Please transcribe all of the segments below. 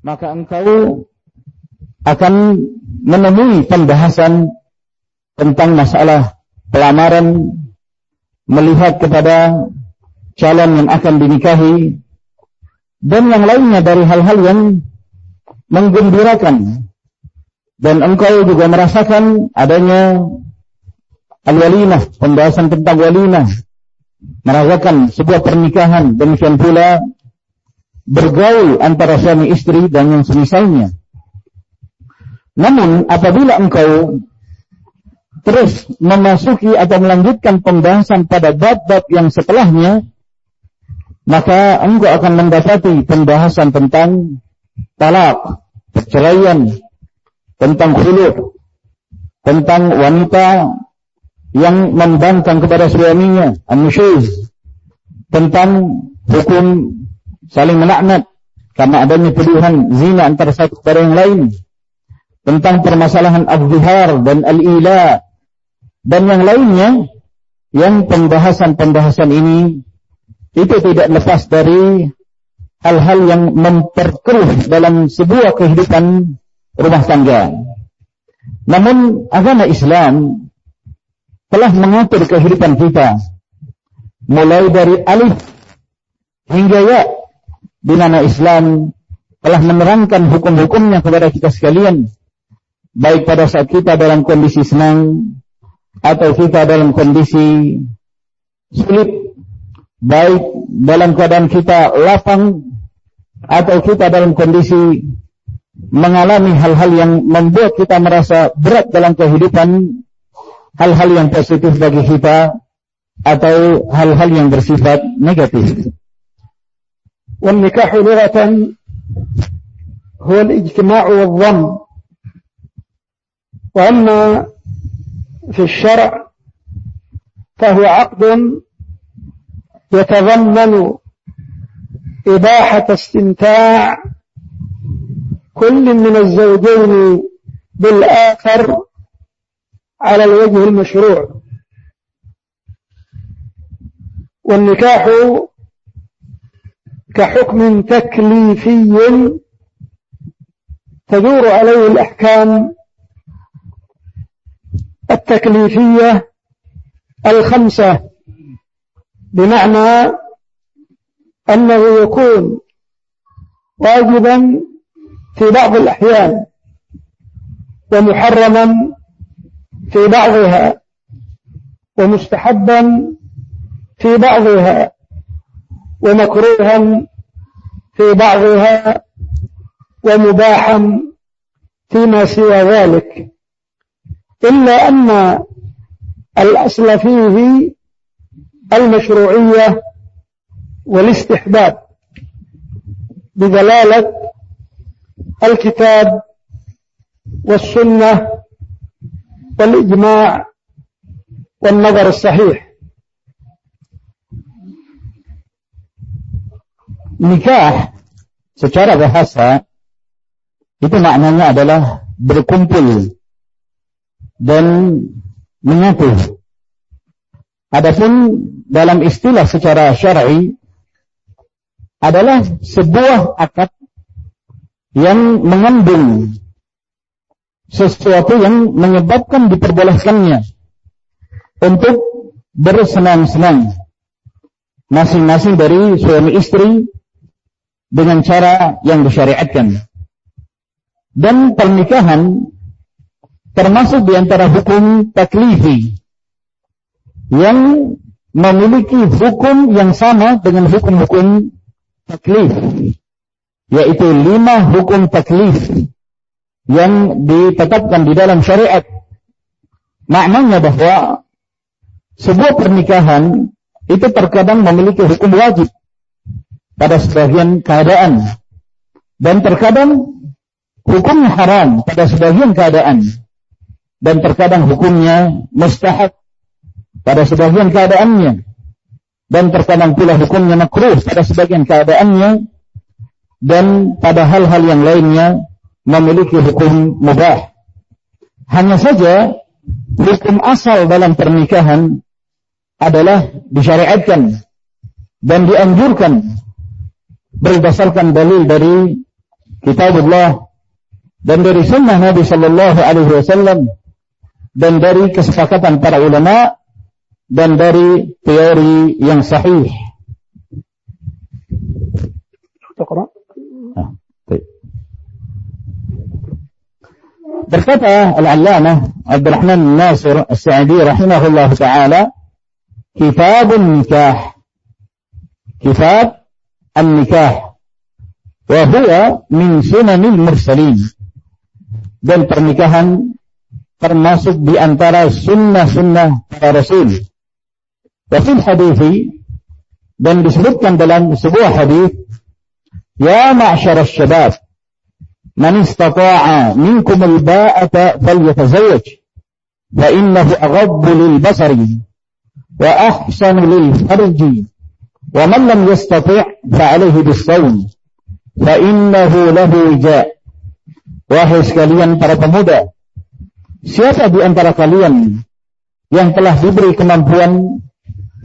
maka engkau akan menemui pembahasan tentang masalah pelamaran melihat kepada calon yang akan dinikahi dan yang lainnya dari hal-hal yang menggembirakan. Dan engkau juga merasakan adanya al-walimah, pembahasan tentang walimah, merasakan sebuah pernikahan, demikian pula bergaul antara suami istri dan yang semisalnya. Namun apabila engkau terus memasuki atau melanjutkan pembahasan pada bab-bab yang setelahnya, maka engkau akan mendapati pembahasan tentang talak, perceraian, tentang khulud, tentang wanita yang membangkang kepada suaminya, amusyuz, tentang hukum saling melaknat. Karena adanya tuduhan zina antara satu kepada yang lain, tentang permasalahan al-zihar dan al-ila. Dan yang lainnya yang pembahasan-pembahasan ini itu tidak lepas dari hal-hal yang memperkeruh dalam sebuah kehidupan rumah tangga. Namun agama Islam telah mengatur kehidupan kita. Mulai dari alif hingga ya di mana Islam telah menerangkan hukum-hukumnya kepada kita sekalian baik pada saat kita dalam kondisi senang atau kita dalam kondisi sulit baik dalam keadaan kita lapang atau kita dalam kondisi mengalami hal-hal yang membuat kita merasa berat dalam kehidupan, hal-hal yang positif bagi kita atau hal-hal yang bersifat negatif. والنكاح لغة هو الاجتماع والضم. وأما في الشرع فهو عقد يتضمن إباحة استمتاع كل من الزوجين بالآخر على الوجه المشروع. والنكاح كحكم تكليفي تدور عليه الأحكام التكليفية الخمسة بمعنى أنه يكون واجبا في بعض الأحيان ومحرما في بعضها ومستحبا في بعضها. ومكروها في بعضها ومباحا فيما سوى ذلك. إلا أن الأصل فيه المشروعية والاستحباب بدلالة الكتاب والسنة والإجماع والنظر الصحيح. Nikah secara bahasa itu maknanya adalah berkumpul dan menyatu. Adapun dalam istilah secara syar'i adalah sebuah akad yang mengandung sesuatu yang menyebabkan diperbolehkannya untuk bersenang-senang masing-masing dari suami istri dengan cara yang disyariatkan. Dan pernikahan termasuk di antara hukum taklifi yang memiliki hukum yang sama dengan hukum-hukum taklif yaitu lima hukum taklif yang ditetapkan di dalam syariat. Maknanya bahwa sebuah pernikahan itu terkadang memiliki hukum wajib pada sebagian keadaan. Dan terkadang hukumnya haram pada sebagian keadaan. Dan terkadang hukumnya mustahab pada sebagian keadaannya. Dan terkadang pula hukumnya makruh pada sebagian keadaannya. Dan pada hal-hal yang lainnya memiliki hukum mubah. Hanya saja hukum asal dalam pernikahan adalah disyariatkan dan dianjurkan berdasarkan dalil dari kitabullah dan dari sunnah Nabi Shallallahu Alaihi Wasallam dan dari kesepakatan para ulama dan dari teori yang sahih. Berkata Al-Allamah Abdurrahman Nasir As-Sa'di rahimahullah taala, Kitabun Nikah. Kitab النكاح وهو min sunanil mursalin dan pernikahan termasuk di antara sunnah-sunnah para rasul. Wafil hadithi dan disebutkan dalam sebuah hadis, Ya ma'asyar syabab, man istata'a minkum al-ba'ata falyatazawaj, fa innahu aghaddu lil basari, wa ahsanu lil farji, ومن لم يستطع فعليه بالصوم فإنه له وجاء Wahai sekalian para pemuda, siapa di antara kalian yang telah diberi kemampuan,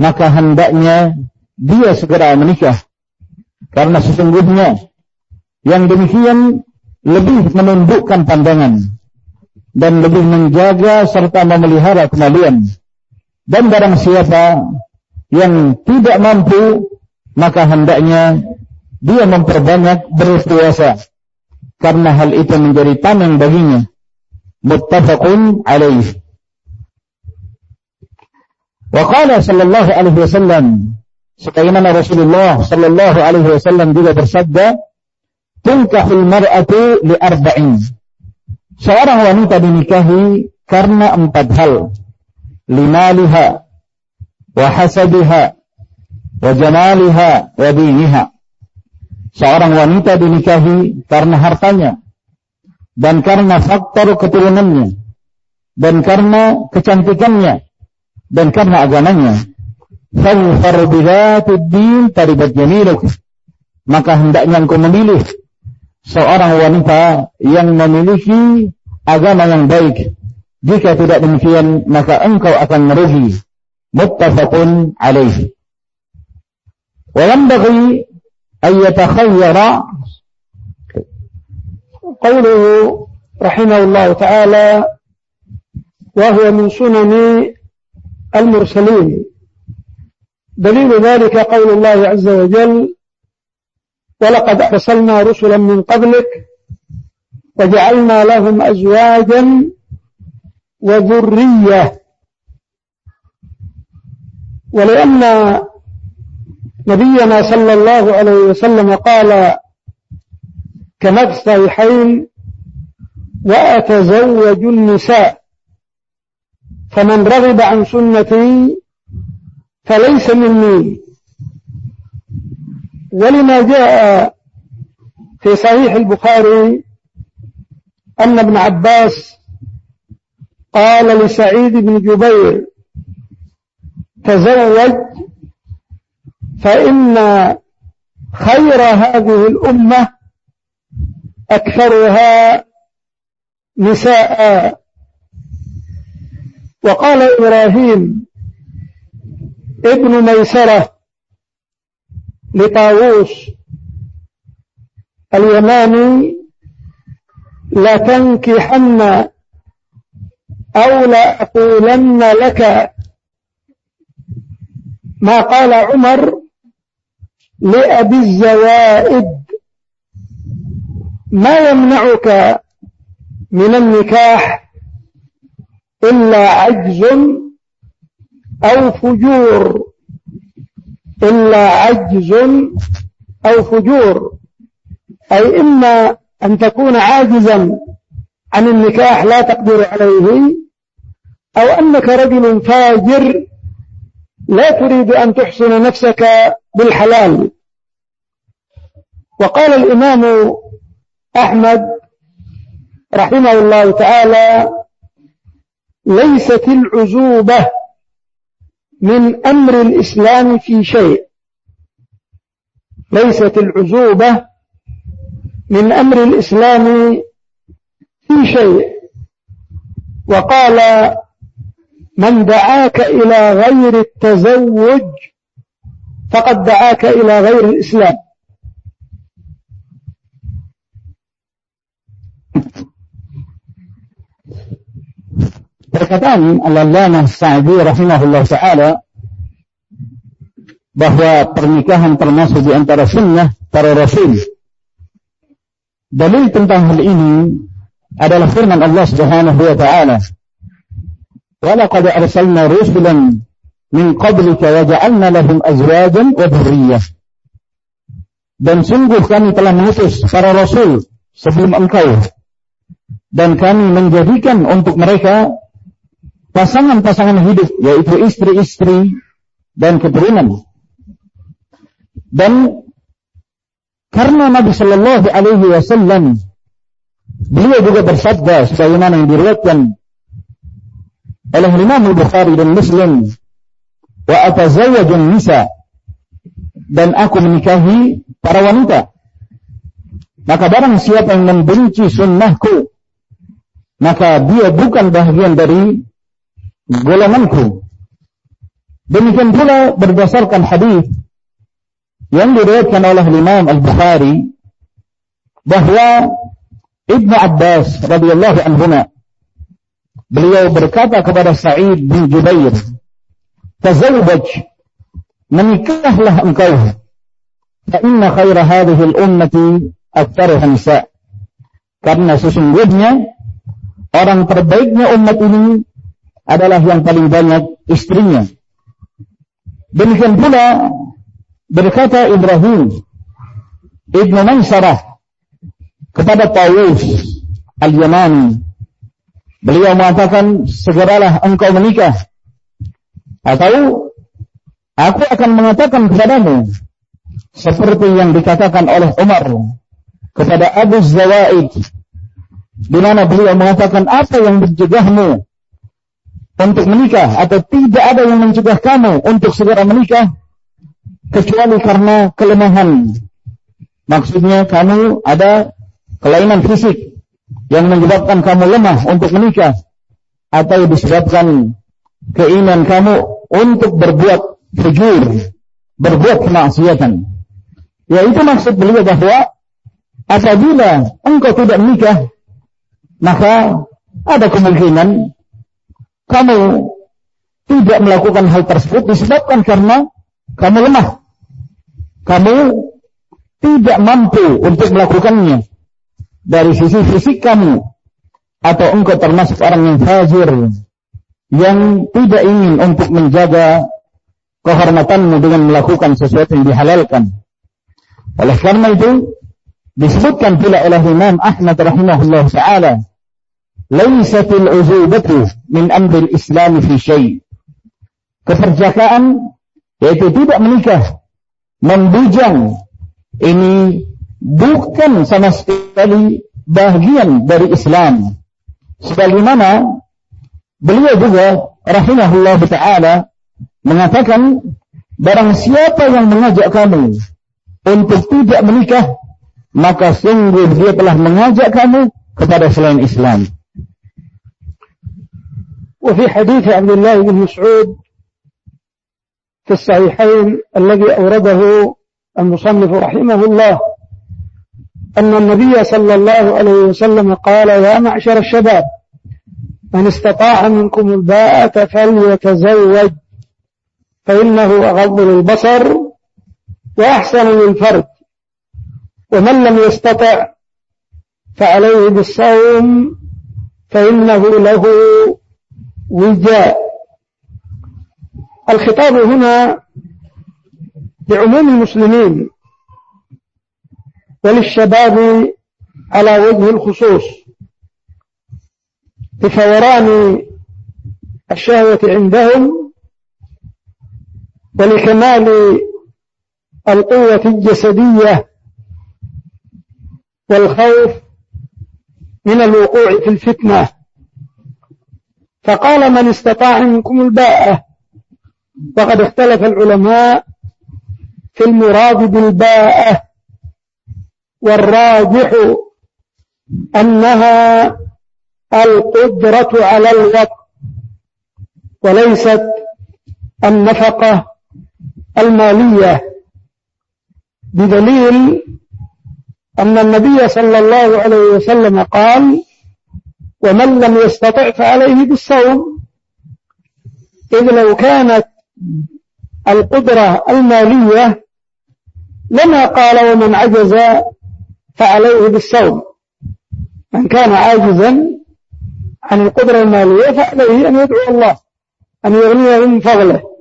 maka hendaknya dia segera menikah. Karena sesungguhnya yang demikian lebih menundukkan pandangan dan lebih menjaga serta memelihara kemaluan. Dan barang siapa yang tidak mampu, maka hendaknya dia memperbanyak berpuasa. Karena hal itu menjadi tameng baginya. Muttafaqun alaih. Wa qala sallallahu alaihi wasallam sebagaimana Rasulullah sallallahu alaihi wasallam juga bersabda tunkahul mar'atu li arba'in. Seorang wanita dinikahi karena empat hal. Limaliha, jamaliha, wa diniha. Seorang wanita dinikahi karena hartanya, dan karena faktor keturunannya, dan karena kecantikannya, dan karena agamanya. Maka hendaknya engkau memilih seorang wanita yang memiliki agama yang baik. Jika tidak demikian, maka engkau akan merugi. Muttafaqun alaihi. وينبغي أن يتخير قوله رحمه الله تعالى وهو من سنن المرسلين دليل ذلك قول الله عز وجل ولقد أرسلنا رسلا من قبلك وجعلنا لهم أزواجا وذرية ولأن نبينا صلى الله عليه وسلم قال كما الصحيحين وأتزوج النساء فمن رغب عن سنتي فليس مني. ولما جاء في صحيح البخاري أن ابن عباس قال لسعيد بن جبير تزوج فإن خير هذه الأمة أكثرها نساء. وقال إبراهيم ابن ميسرة لطاووس اليماني لتنكحن أو لأقولن لك ما قال عمر لأبي الزوائد ما يمنعك من النكاح إلا عجز أو فجور إلا عجز أو فجور أي إما أن تكون عاجزا عن النكاح لا تقدر عليه أو أنك رجل فاجر لا تريد أن تحسن نفسك بالحلال. وقال الإمام أحمد رحمه الله تعالى ليست العزوبة من أمر الإسلام في شيء. ليست العزوبة من أمر الإسلام في شيء. وقال من دعاك إلى غير التزوج فقد دعاك إلى غير الإسلام وكمان العلامة السعدي رحمه الله taala bahwa pernikahan termasuk di antara sunnah para rasul. Dalil tentang hal ini adalah firman Allah Subhanahu wa taala "Wa laqad arsalna rusulan min qablika wa ja'alna lahum azwajan wa dhurriyyah." Dan sungguh kami telah mengutus para rasul sebelum engkau dan kami menjadikan untuk mereka pasangan-pasangan hidup yaitu istri-istri dan keturunan. Dan karena Nabi Shallallahu Alaihi Wasallam beliau juga bersabda sebagaimana yang diriwayatkan oleh Imam Bukhari dan Muslim. Wa atazawwajun nisa dan aku menikahi para wanita. Maka barang siapa yang membenci sunnahku maka dia bukan bagian dari golonganku. Demikian pula berdasarkan hadis yang diriwayatkan oleh Imam Al-Bukhari bahwa Ibnu Abbas radhiyallahu anhu beliau berkata kepada Sa'id bin Jubair, "Tazawwaj, menikahlah engkau. Fa inna khaira hadhihi al-ummati aktsaruha nisa." Karena sesungguhnya orang terbaiknya umat ini adalah yang paling banyak istrinya. Demikian pula berkata Ibrahim Ibnu Mansarah kepada Tawus Al-Yamani. Beliau mengatakan, segeralah engkau menikah. Atau, aku akan mengatakan kepadamu, seperti yang dikatakan oleh Umar kepada Abu Zawaid, di mana beliau mengatakan, apa yang mencegahmu untuk menikah atau tidak ada yang mencegah kamu untuk segera menikah kecuali karena kelemahan. Maksudnya kamu ada kelainan fisik yang menyebabkan kamu lemah untuk menikah atau disebabkan keinginan kamu untuk berbuat fujur, berbuat kemaksiatan. Ya itu maksud beliau bahwa apabila engkau tidak menikah maka ada kemungkinan kamu tidak melakukan hal tersebut disebabkan karena kamu lemah. Kamu tidak mampu untuk melakukannya dari sisi fisik kamu atau engkau termasuk orang yang fajir yang tidak ingin untuk menjaga kehormatanmu dengan melakukan sesuatu yang dihalalkan. Oleh karena itu disebutkan pula oleh Imam Ahmad rahimahullah taala Laisatil uzubatu min amril Islam fi syai. Keperjakaan yaitu tidak menikah, membujang ini bukan sama sekali bagian dari Islam. Sebagaimana beliau juga rahimahullah taala mengatakan barang siapa yang mengajak kamu untuk tidak menikah maka sungguh dia telah mengajak kamu kepada selain Islam. وفي حديث عبد الله بن مسعود في الصحيحين الذي أورده المصنف رحمه الله أن النبي صلى الله عليه وسلم قال يا معشر الشباب من استطاع منكم الباءة فليتزوج فإنه أغض للبصر وأحسن للفرج ومن لم يستطع فعليه بالصوم فإنه له وجاء. الخطاب هنا لعموم المسلمين وللشباب على وجه الخصوص. بفوران الشهوة عندهم ولكمال القوة الجسدية والخوف من الوقوع في الفتنة. فقال من استطاع منكم الباءة وقد اختلف العلماء في المراد بالباءة. والراجح أنها القدرة على الوقت وليست النفقة المالية. بدليل أن النبي صلى الله عليه وسلم قال ومن لم يستطع فعليه بالصوم إذ لو كانت القدرة المالية لما قال ومن عجز فعليه بالصوم من كان عاجزا عن القدرة المالية فعليه أن يدعو الله أن يغنيه من فضله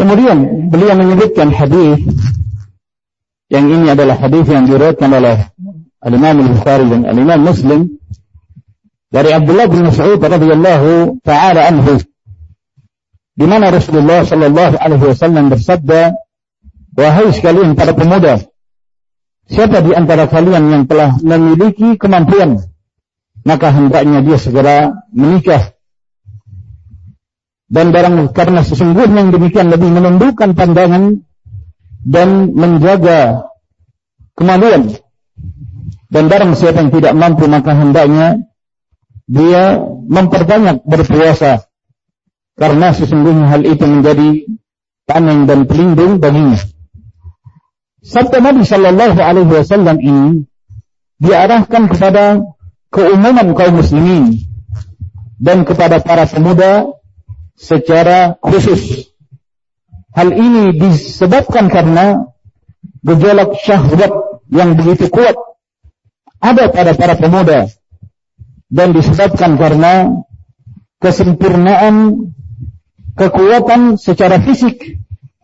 Kemudian beliau menyebutkan hadis yang ini adalah hadis yang diriwayatkan oleh Al-Imam Al-Bukhari dan Al-Imam Muslim dari Abdullah bin Mas'ud radhiyallahu taala anhu di mana Rasulullah sallallahu alaihi wasallam bersabda wahai sekalian para pemuda siapa di antara kalian yang telah memiliki kemampuan maka hendaknya dia segera menikah. Dan barang karena sesungguhnya yang demikian lebih menundukkan pandangan dan menjaga kemaluan. Dan barang siapa yang tidak mampu maka hendaknya dia memperbanyak berpuasa karena sesungguhnya hal itu menjadi tameng dan pelindung baginya. Sabda Nabi Shallallahu Alaihi Wasallam ini diarahkan kepada keumuman kaum muslimin dan kepada para pemuda secara khusus. Hal ini disebabkan karena gejolak syahwat yang begitu kuat ada pada para pemuda dan disebabkan karena kesempurnaan kekuatan secara fisik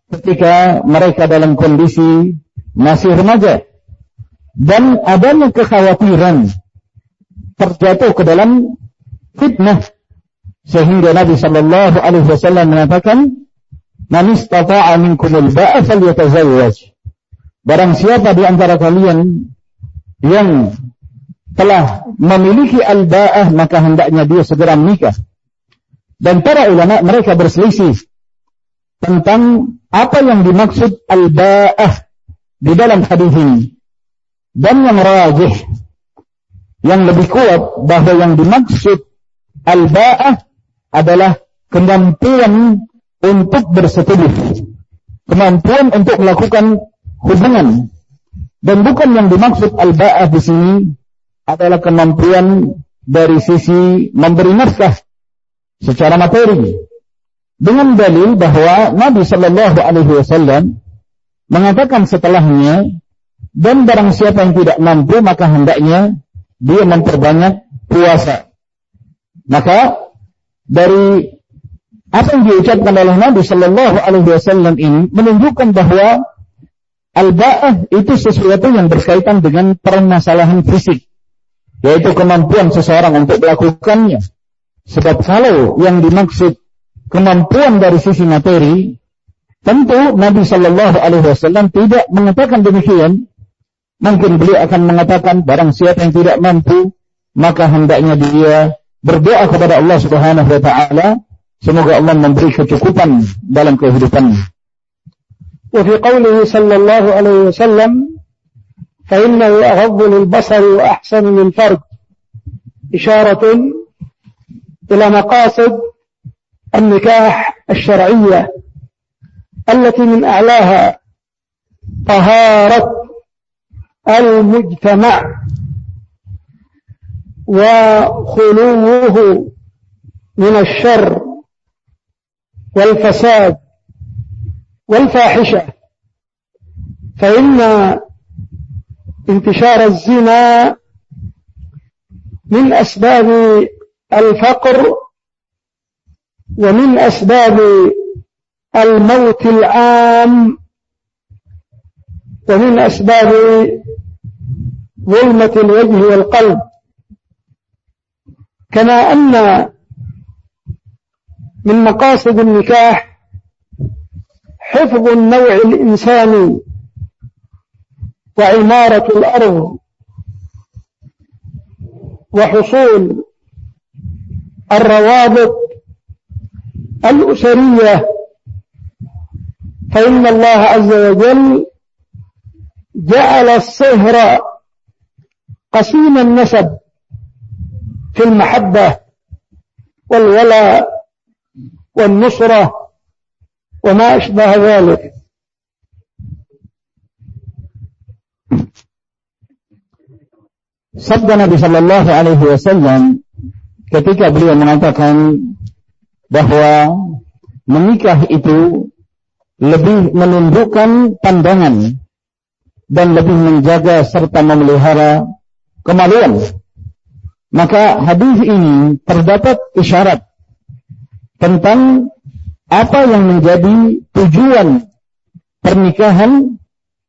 ketika mereka dalam kondisi masih remaja. Dan adanya kekhawatiran terjatuh ke dalam fitnah. Sehingga Nabi sallallahu alaihi wasallam mengatakan man istata'a minkumul ba'a falyatazawwaj. Barang siapa di antara kalian yang telah memiliki al-ba'ah maka hendaknya dia segera menikah dan para ulama mereka berselisih tentang apa yang dimaksud al-ba'ah di dalam hadis ini. Dan yang rajih yang lebih kuat bahwa yang dimaksud al-ba'ah adalah kemampuan untuk bersetubuh, kemampuan untuk melakukan hubungan. Dan bukan yang dimaksud al-ba'ah di sini adalah kemampuan dari sisi memberi nafkah secara materi. Dengan dalil bahwa Nabi Shallallahu Alaihi Wasallam mengatakan setelahnya dan barang siapa yang tidak mampu maka hendaknya dia memperbanyak puasa. Maka dari apa yang diucapkan oleh Nabi Shallallahu Alaihi Wasallam ini menunjukkan bahwa al-ba'ah itu sesuatu yang berkaitan dengan permasalahan fisik, yaitu kemampuan seseorang untuk melakukannya. Sebab kalau yang dimaksud kemampuan dari sisi materi, tentu Nabi Shallallahu Alaihi Wasallam tidak mengatakan demikian. Mungkin beliau akan mengatakan barang siapa yang tidak mampu, maka hendaknya dia berdoa kepada Allah Subhanahu wa taala semoga Allah memberi kecukupan dalam kehidupannya. Wa fi qawlihi sallallahu alaihi wasallam fa innahu aghaddu lil basari wa ahsanu min farq, Isyaratun إلى مقاصد النكاح الشرعية التي من أعلاها طهارة المجتمع وخلوه من الشر والفساد والفاحشة. فإن انتشار الزنا من أسباب الفقر ومن أسباب الموت العام ومن أسباب ظلمة الوجه والقلب. كما أن من مقاصد النكاح حفظ النوع الإنساني وعمارة الأرض وحصول الروابط الأسرية. فإن الله عز وجل جعل الصهر قسيم النسب في المحبة والولاء والنصرة وما أشبه ذلك. sabda Nabi Shallallahu Alaihi Wasallam ketika beliau mengatakan bahwa menikah itu lebih menundukkan pandangan dan lebih menjaga serta memelihara kemaluan. Maka hadis ini terdapat isyarat tentang apa yang menjadi tujuan pernikahan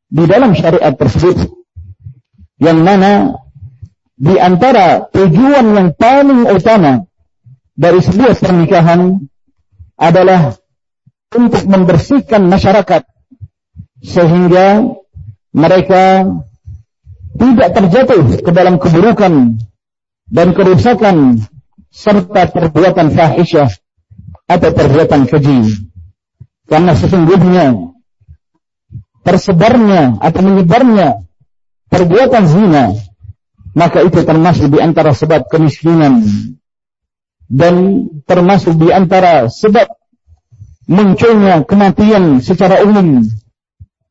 di dalam syariat tersebut. Yang mana di antara tujuan yang paling utama dari sebuah pernikahan adalah untuk membersihkan masyarakat sehingga mereka tidak terjatuh ke dalam keburukan dan kerusakan serta perbuatan fahisyah atau perbuatan keji. Karena sesungguhnya tersebarnya atau menyebarnya perbuatan zina maka itu termasuk di antara sebab kemiskinan. Dan termasuk di antara sebab munculnya kematian secara umum.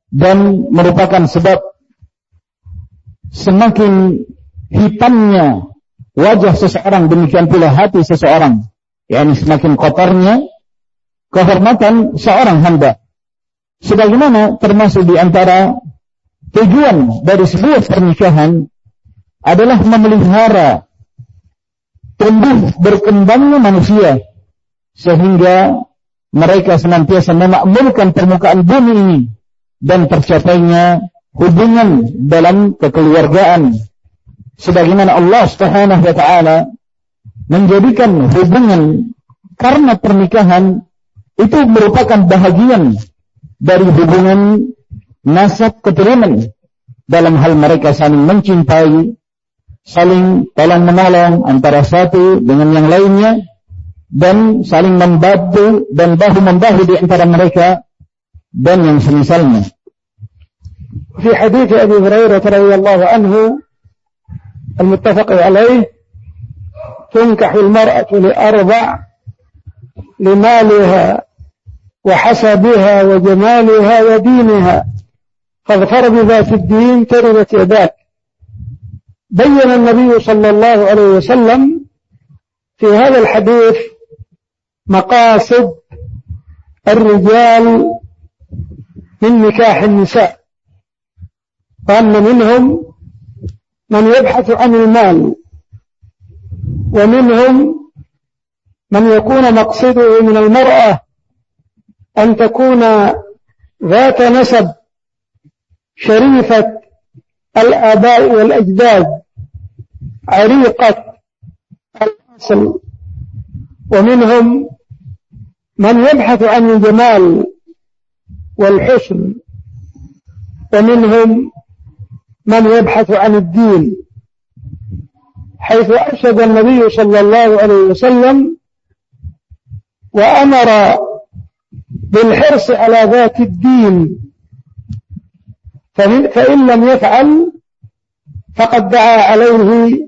Dan merupakan sebab semakin hitamnya wajah seseorang demikian pula hati seseorang. Yakni semakin kotornya kehormatan seorang hamba. Sebagaimana termasuk di antara tujuan dari sebuah pernikahan adalah memelihara tumbuh berkembangnya manusia sehingga mereka senantiasa memakmurkan permukaan bumi ini dan tercapainya hubungan dalam kekeluargaan. Sebagaimana Allah Subhanahu wa taala menjadikan hubungan karena pernikahan itu merupakan bahagian dari hubungan nasab keturunan dalam hal mereka saling mencintai, saling tolong menolong antara satu dengan yang lainnya dan saling membantu dan bahu membahu di antara mereka dan yang semisalnya. في حديث أبي هريرة رضي الله عنه المتفق عليه تنكح المرأة لأربع لمالها وحسبها وجمالها ودينها فاغفر بذات الدين تربت يداك بين النبي صلى الله عليه وسلم في هذا الحديث مقاصد الرجال من نكاح النساء وأن منهم من يبحث عن المال ومنهم من يكون مقصده من المرأة أن تكون ذات نسب شريفة الآباء والأجداد. عريقة الأصل. ومنهم من يبحث عن الجمال والحسن. ومنهم من يبحث عن الدين. حيث أرشد النبي صلى الله عليه وسلم وأمر بالحرص على ذات الدين. فإن لم يفعل فقد دعا عليه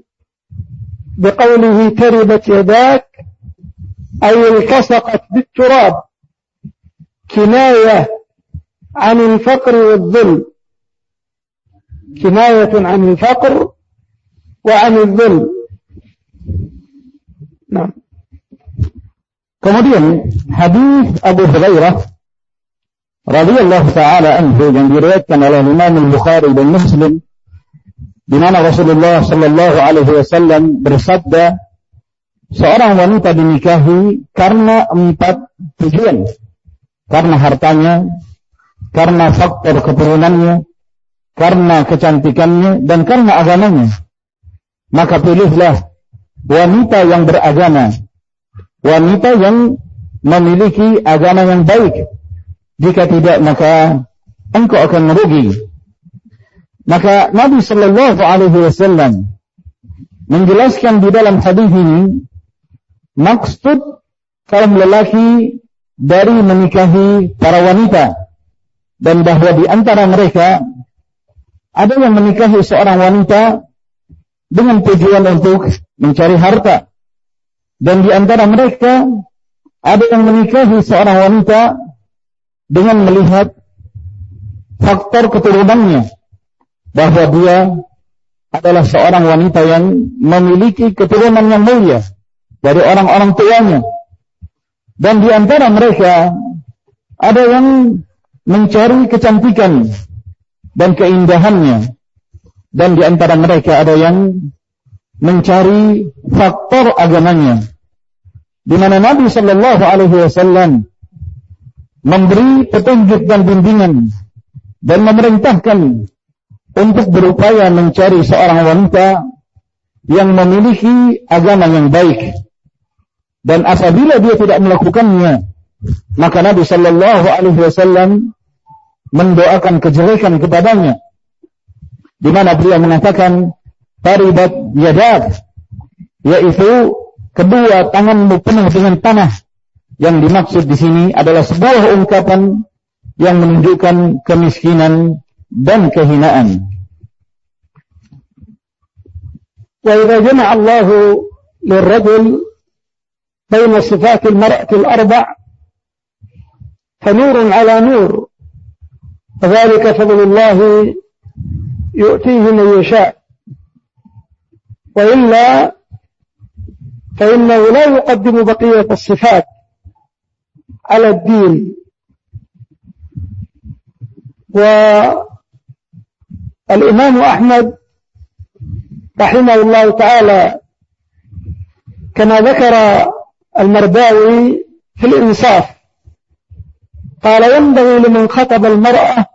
بقوله تربت يداك أي التصقت بالتراب كناية عن الفقر والذل كناية عن الفقر وعن الذل نعم Kemudian hadis Abu Hurairah radhiyallahu taala anhu yang diriwayatkan oleh Imam Al-Bukhari dan Muslim di mana Rasulullah sallallahu alaihi wasallam bersabda seorang wanita dinikahi karena empat tujuan karena hartanya karena faktor keturunannya karena kecantikannya dan karena agamanya. Maka pilihlah wanita yang beragama, wanita yang memiliki agama yang baik. Jika tidak maka engkau akan merugi. Maka Nabi Shallallahu Alaihi Wasallam menjelaskan di dalam hadis ini maksud kaum lelaki dari menikahi para wanita dan bahwa di antara mereka ada yang menikahi seorang wanita dengan tujuan untuk mencari harta. Dan di antara mereka ada yang menikahi seorang wanita dengan melihat faktor keturunannya bahwa dia adalah seorang wanita yang memiliki keturunan yang mulia dari orang-orang tuanya. Dan di antara mereka ada yang mencari kecantikan dan keindahannya. Dan di antara mereka ada yang mencari faktor agamanya. Di mana Nabi Shallallahu Alaihi Wasallam memberi petunjuk dan bimbingan dan memerintahkan untuk berupaya mencari seorang wanita yang memiliki agama yang baik. Dan apabila dia tidak melakukannya, maka Nabi Shallallahu Alaihi Wasallam mendoakan kejelekan kepadanya, di mana beliau mengatakan taribat yadak, yaitu kedua tanganmu penuh dengan tanah. Yang dimaksud di sini adalah sebuah ungkapan yang menunjukkan kemiskinan dan kehinaan. وإذا جمع الله للرجل بين صفات المرأة الأربع فنور على نور وذلك فضل الله يؤتيه من يشاء وإلا فإنه لا يقدم بقية الصفات على الدين والإمام أحمد رحمه الله تعالى كما ذكر المرداوي في الإنصاف قال ينبغي لمن خطب المرأة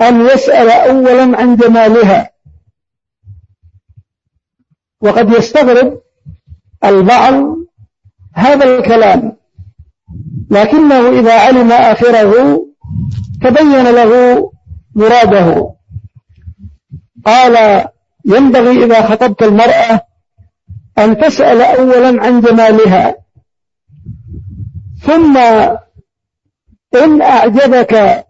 أن يسأل أولا عن جمالها وقد يستغرب البعض هذا الكلام لكنه إذا علم آخره تبين له مراده. قال ينبغي إذا خطبت المرأة أن تسأل أولا عن جمالها. ثم إن أعجبك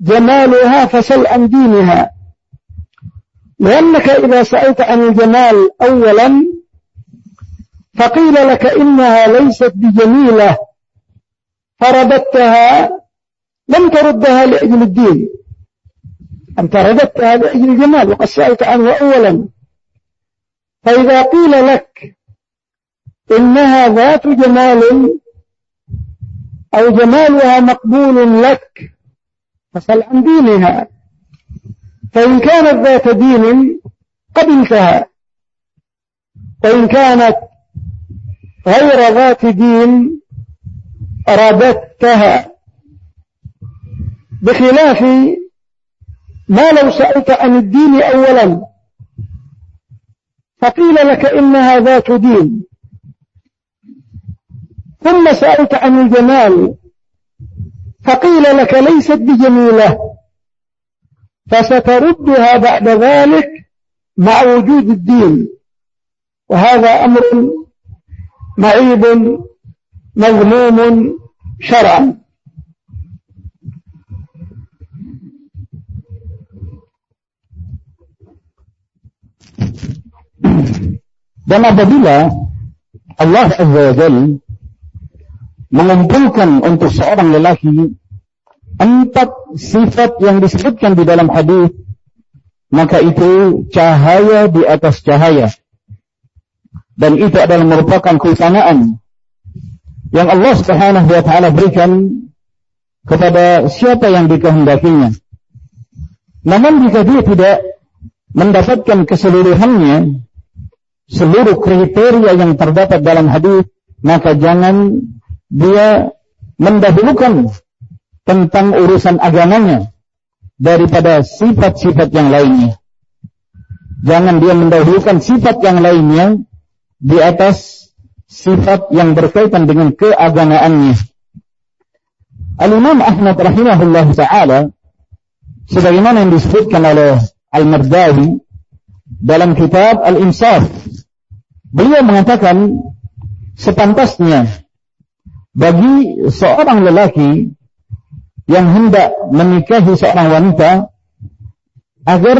جمالها فسل عن دينها. لأنك إذا سألت عن الجمال أولا فقيل لك إنها ليست بجميلة فرددتها لم تردها لأجل الدين. أنت رددتها لأجل الجمال وقد سألت عنه أولا. فإذا قيل لك إنها ذات جمال أو جمالها مقبول لك فسل عن دينها. فإن كانت ذات دين قبلتها وإن كانت غير ذات دين رددتها بخلاف ما لو سألت عن الدين أولا؟ فقيل لك إنها ذات دين. ثم سألت عن الجمال فقيل لك ليست بجميلة. فستردها بعد ذلك مع وجود الدين. وهذا أمر معيب مذموم شرعا. Dan apabila Allah Azza wa Jal mengumpulkan untuk seorang lelaki empat sifat yang disebutkan di dalam hadis, maka itu cahaya di atas cahaya. Dan itu adalah merupakan keutamaan yang Allah Subhanahu wa taala berikan kepada siapa yang dikehendakinya. Namun jika dia tidak mendapatkan keseluruhannya, seluruh kriteria yang terdapat dalam hadis, maka jangan dia mendahulukan tentang urusan agamanya daripada sifat-sifat yang lainnya. Jangan dia mendahulukan sifat yang lainnya di atas sifat yang berkaitan dengan keagamaannya. Al-Imam Ahmad rahimahullah ta'ala sebagaimana yang disebutkan oleh Al-Mardawi dalam kitab Al-Insaf beliau mengatakan sepantasnya bagi seorang lelaki yang hendak menikahi seorang wanita agar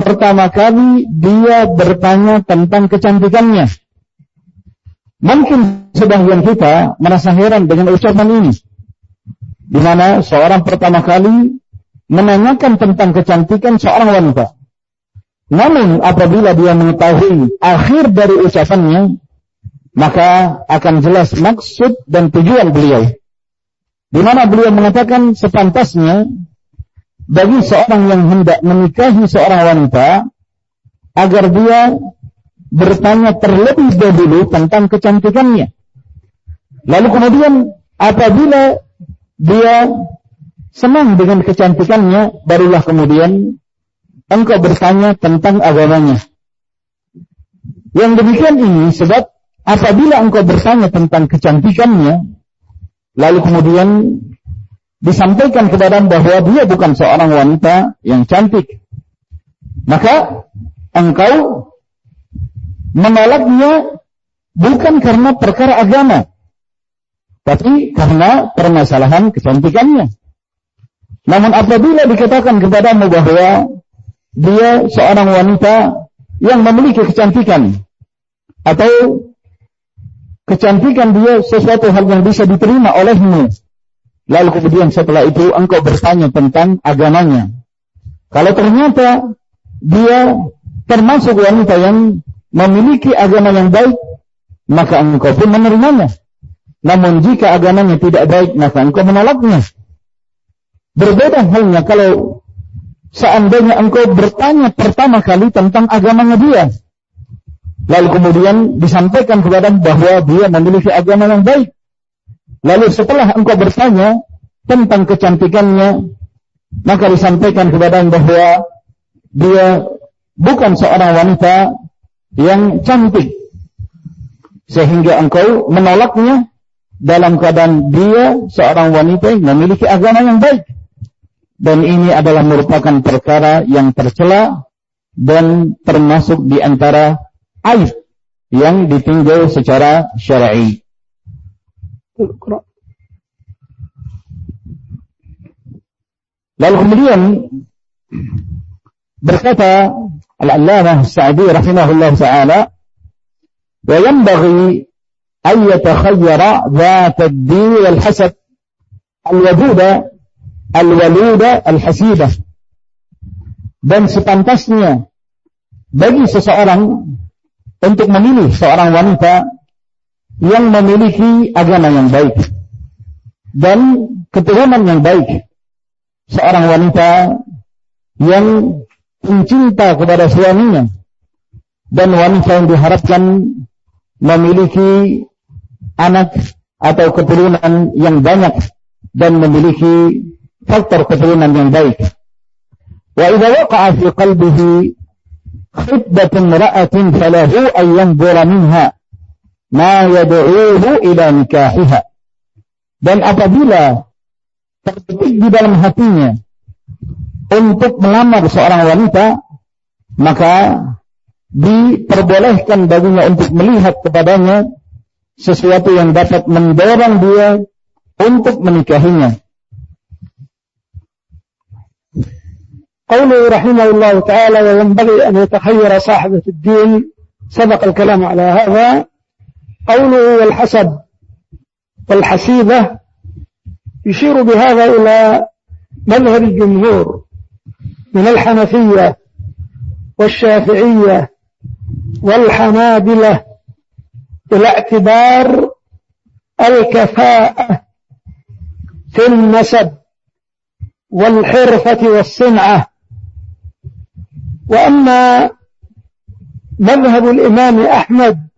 pertama kali dia bertanya tentang kecantikannya Mungkin sebagian kita merasa heran dengan ucapan ini. Di mana seorang pertama kali menanyakan tentang kecantikan seorang wanita. Namun apabila dia mengetahui akhir dari ucapannya, maka akan jelas maksud dan tujuan beliau. Di mana beliau mengatakan sepantasnya bagi seorang yang hendak menikahi seorang wanita agar dia bertanya terlebih dahulu tentang kecantikannya. Lalu kemudian apabila dia senang dengan kecantikannya, barulah kemudian engkau bertanya tentang agamanya. Yang demikian ini sebab apabila engkau bertanya tentang kecantikannya, lalu kemudian disampaikan kepada bahwa dia bukan seorang wanita yang cantik, maka engkau menolaknya bukan karena perkara agama, tapi karena permasalahan kecantikannya. Namun apabila dikatakan kepadamu bahwa dia seorang wanita yang memiliki kecantikan atau kecantikan dia sesuatu hal yang bisa diterima olehmu. Lalu kemudian setelah itu engkau bertanya tentang agamanya. Kalau ternyata dia termasuk wanita yang memiliki agama yang baik, maka engkau pun menerimanya. Namun jika agamanya tidak baik, maka engkau menolaknya. Berbeda halnya kalau seandainya engkau bertanya pertama kali tentang agamanya dia. Lalu kemudian disampaikan kepada bahwa dia memiliki agama yang baik. Lalu setelah engkau bertanya tentang kecantikannya, maka disampaikan kepada bahwa dia bukan seorang wanita yang cantik. Sehingga engkau menolaknya dalam keadaan dia seorang wanita yang memiliki agama yang baik dan ini adalah merupakan perkara yang tercela dan termasuk di antara aib yang ditinjau secara syar'i. Lalu kemudian berkata Al-Allamah Sa'di rahimahullah taala wa yanbaghi an yatakhayyara dhat ad-din wal hasab al-wajuda al-waluda al-hasidah. Dan sepantasnya bagi seseorang untuk memilih seorang wanita yang memiliki agama yang baik dan keturunan yang baik. Seorang wanita yang mencinta kepada suaminya dan wanita yang diharapkan memiliki anak atau keturunan yang banyak dan memiliki faktor keturunan yang baik. Wa idza waqa'a fi qalbihi khitbatu imra'atin falahu an yanzura minha ma yad'uhu ila nikahiha. Dan apabila terbetik di dalam hatinya untuk melamar seorang wanita, maka diperbolehkan baginya untuk melihat kepadanya sesuatu yang dapat mendorong dia untuk menikahinya. قوله رحمه الله تعالى وينبغي أن يتخير صاحبة الدين سبق الكلام على هذا. قوله والحسب والحسيبة يشير بهذا إلى مذهب الجمهور من الحنفية والشافعية والحنابلة إلى اعتبار الكفاءة في النسب والحرفة والصنعة. وأما مذهب الإمام أحمد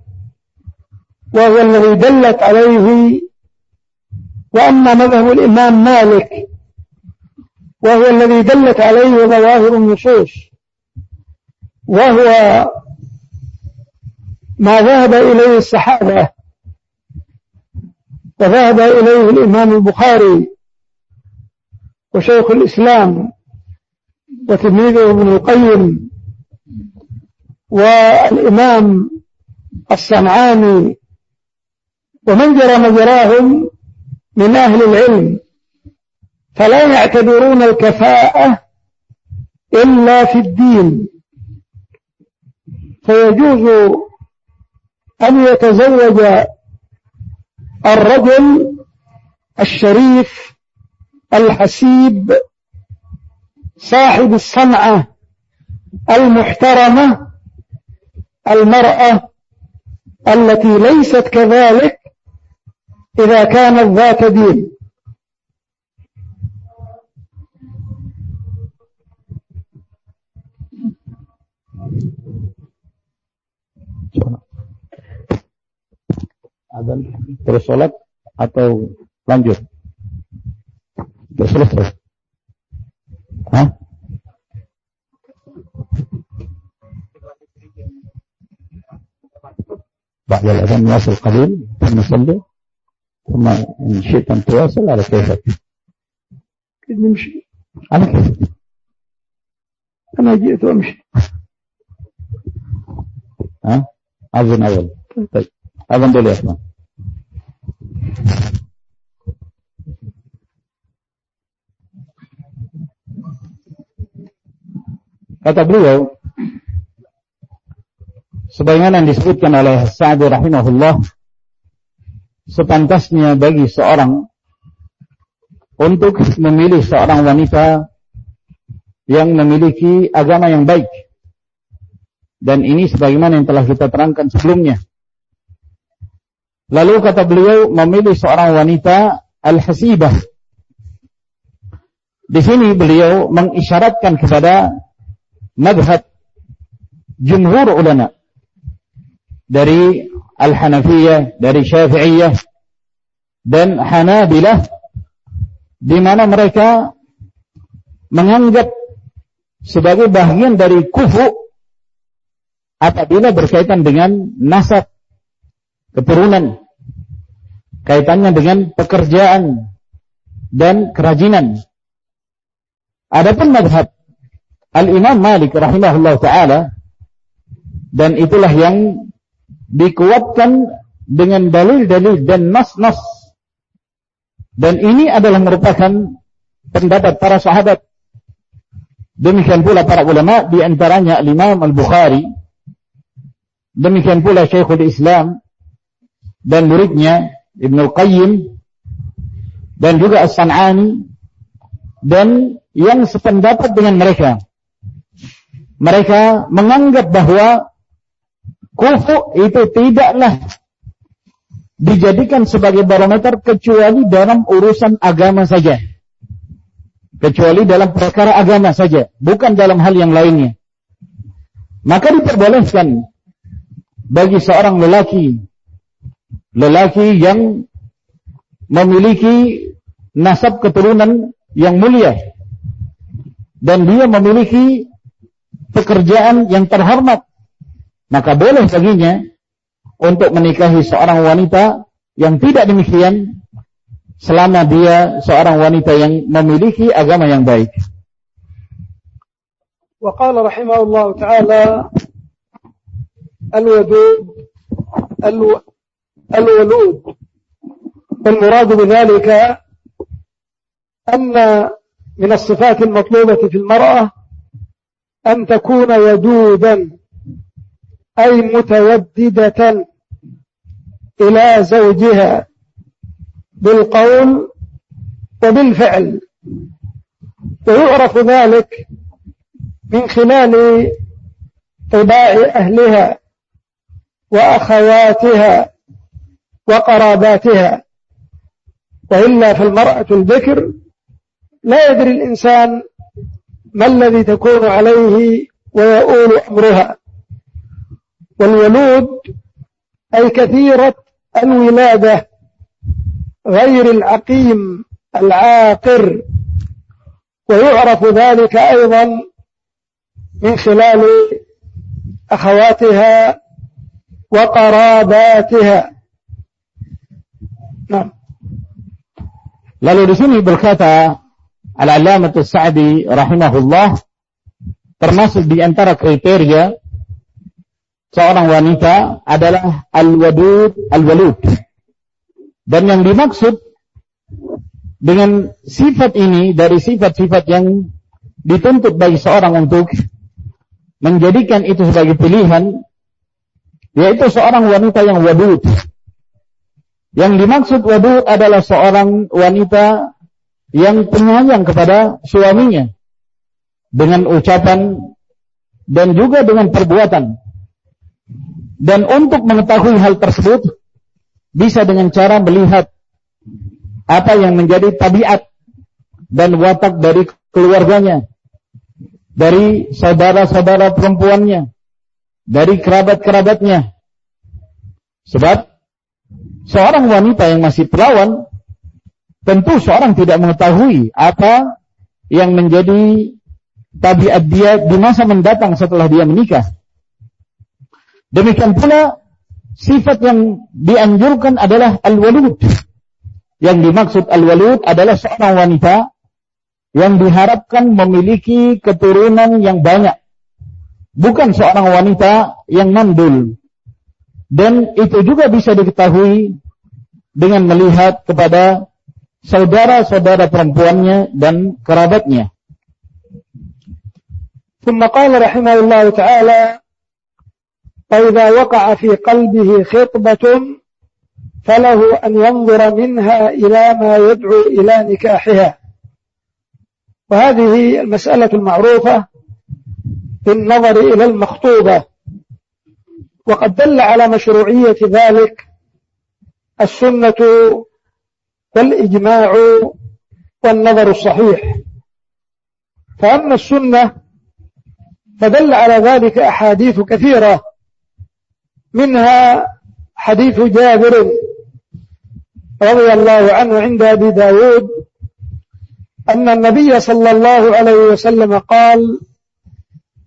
وهو الذي دلت عليه وأما مذهب الإمام مالك وهو الذي دلت عليه ظواهر النصوص وهو ما ذهب إليه الصحابة وذهب إليه الإمام البخاري وشيخ الإسلام وتلميذه ابن القيم والإمام الصنعاني ومن جرى مجراهم من أهل العلم فلا يعتبرون الكفاءة إلا في الدين. فيجوز أن يتزوج الرجل الشريف الحسيب صاحب الصنعة المحترمة المرأة التي ليست كذلك إذا كانت ذات دين Adhan terus sholat atau lanjut? Terus selesai. Hah? بعد الأذان نواصل قليل ثم نصلي ثم إن شئت أن تواصل على كيفك. نمشي على كيفك. أنا جئت وأمشي. ها؟ أذن أول. طيب. أذن دول يا أخوان. Kata beliau, sebagaimana yang disebutkan oleh Sa'di rahimahullah, sepantasnya bagi seorang untuk memilih seorang wanita yang memiliki agama yang baik. Dan ini sebagaimana yang telah kita terangkan sebelumnya. Lalu kata beliau memilih seorang wanita al-hasibah. Di sini beliau mengisyaratkan kepada madhab jumhur ulama. Dari Al-Hanafiyah, dari Syafi'iyah dan Hanabilah di mana mereka menganggap sebagai bagian dari kufu apabila berkaitan dengan nasab keturunan kaitannya dengan pekerjaan dan kerajinan. Adapun madhab Al-Imam Malik rahimahullah ta'ala dan itulah yang dikuatkan dengan dalil-dalil dan nas-nas. Dan ini adalah merupakan pendapat para sahabat. Demikian pula para ulama di antaranya Al-Imam Al-Bukhari demikian pula Syekhul Islam dan muridnya Ibnu Qayyim dan juga As-San'ani dan yang sependapat dengan mereka mereka menganggap bahwa kufu itu tidaklah dijadikan sebagai barometer kecuali dalam urusan agama saja. Kecuali dalam perkara agama saja, bukan dalam hal yang lainnya. Maka diperbolehkan bagi seorang lelaki lelaki yang memiliki nasab keturunan yang mulia dan dia memiliki pekerjaan yang terhormat, maka boleh baginya untuk menikahi seorang wanita yang tidak demikian selama dia seorang wanita yang memiliki agama yang baik. وقال رحمه الله تعالى الودود الولود والمراد بذلك أن من الصفات المطلوبة في المرأة أن تكون ودودا أي متوددة إلى زوجها بالقول وبالفعل. ويعرف ذلك من خلال طباع أهلها وأخواتها وقراباتها. وإلا فالمرأة البكر لا يدري الإنسان ما الذي تكون عليه ويؤول أمرها؟ والولود أي كثيرة الولادة غير العقيم العاقر. ويعرف ذلك أيضا من خلال أخواتها وقراباتها. نعم. Lalu di sini berkata Al-Alamatul Sa'di rahimahullah termasuk di antara kriteria seorang wanita adalah al-wadud al-walud. Dan yang dimaksud dengan sifat ini dari sifat-sifat yang dituntut bagi seorang untuk menjadikan itu sebagai pilihan yaitu seorang wanita yang wadud. Yang dimaksud wadud adalah seorang wanita yang penyayang kepada suaminya dengan ucapan dan juga dengan perbuatan. Dan untuk mengetahui hal tersebut bisa dengan cara melihat apa yang menjadi tabiat dan watak dari keluarganya, dari saudara-saudara perempuannya, dari kerabat-kerabatnya. Sebab seorang wanita yang masih perawan tentu seorang tidak mengetahui apa yang menjadi tabiat dia di masa mendatang setelah dia menikah. Demikian pula sifat yang dianjurkan adalah al-walud. Yang dimaksud al-walud adalah seorang wanita yang diharapkan memiliki keturunan yang banyak. Bukan seorang wanita yang mandul. Dan itu juga bisa diketahui dengan melihat kepada saudara-saudara perempuannya dan kerabatnya. ثم قال رحمه الله تعالى فإذا وقع في قلبه خطبة فله أن ينظر منها إلى ما يدعو إلى نكاحها وهذه المسألة المعروفة في النظر إلى المخطوبة وقد دل على مشروعية ذلك السنة والإجماع والنظر الصحيح. فأما السنة فدل على ذلك أحاديث كثيرة منها حديث جابر رضي الله عنه عند أبي داود أن النبي صلى الله عليه وسلم قال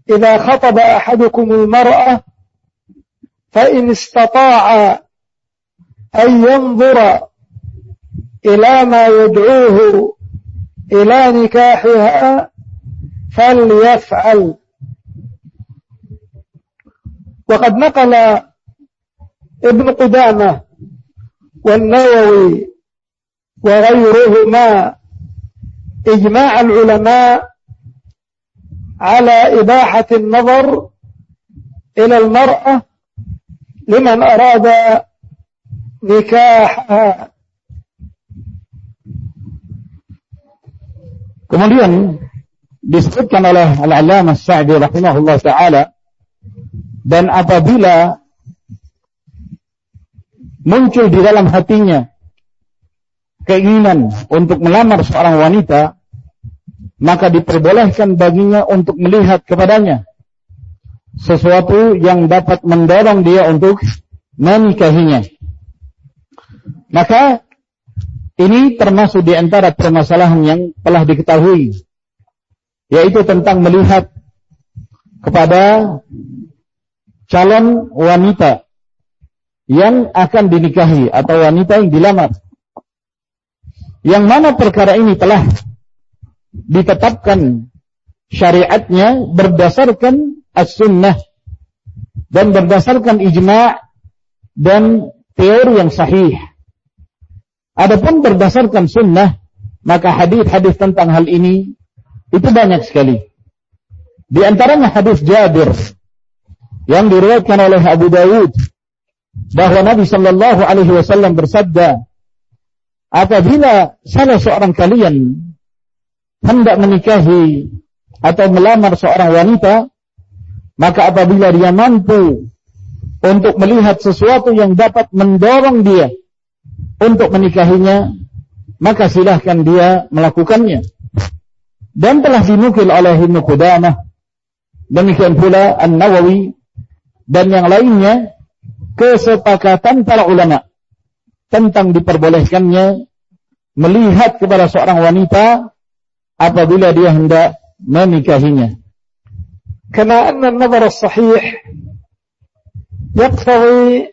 إذا خطب أحدكم المرأة فإن استطاع أن ينظر إلى ما يدعوه إلى نكاحها فليفعل. وقد نقل ابن قدامة والنووي وغيرهما إجماع العلماء على إباحة النظر إلى المرأة لمن أراد نكاحها. Kemudian disebutkan oleh Al-Allamah Sa'di rahimahullah taala dan apabila muncul di dalam hatinya keinginan untuk melamar seorang wanita, maka diperbolehkan baginya untuk melihat kepadanya sesuatu yang dapat mendorong dia untuk menikahinya. Maka ini termasuk di antara permasalahan yang telah diketahui, yaitu tentang melihat kepada calon wanita yang akan dinikahi atau wanita yang dilamar. Yang mana perkara ini telah ditetapkan syariatnya berdasarkan as-sunnah dan berdasarkan ijma' dan teori yang sahih. Adapun berdasarkan sunnah, maka hadis-hadis tentang hal ini itu banyak sekali. Di antaranya hadis Jabir yang diriwayatkan oleh Abu Dawud bahwa Nabi Shallallahu Alaihi Wasallam bersabda, apabila salah seorang kalian hendak menikahi atau melamar seorang wanita, maka apabila dia mampu untuk melihat sesuatu yang dapat mendorong dia untuk menikahinya, maka silahkan dia melakukannya. Dan telah dinukil oleh Ibnu Qudamah, demikian pula An-Nawawi dan yang lainnya kesepakatan para ulama tentang diperbolehkannya melihat kepada seorang wanita apabila dia hendak menikahinya. Karena an-nazar sahih yaqtadi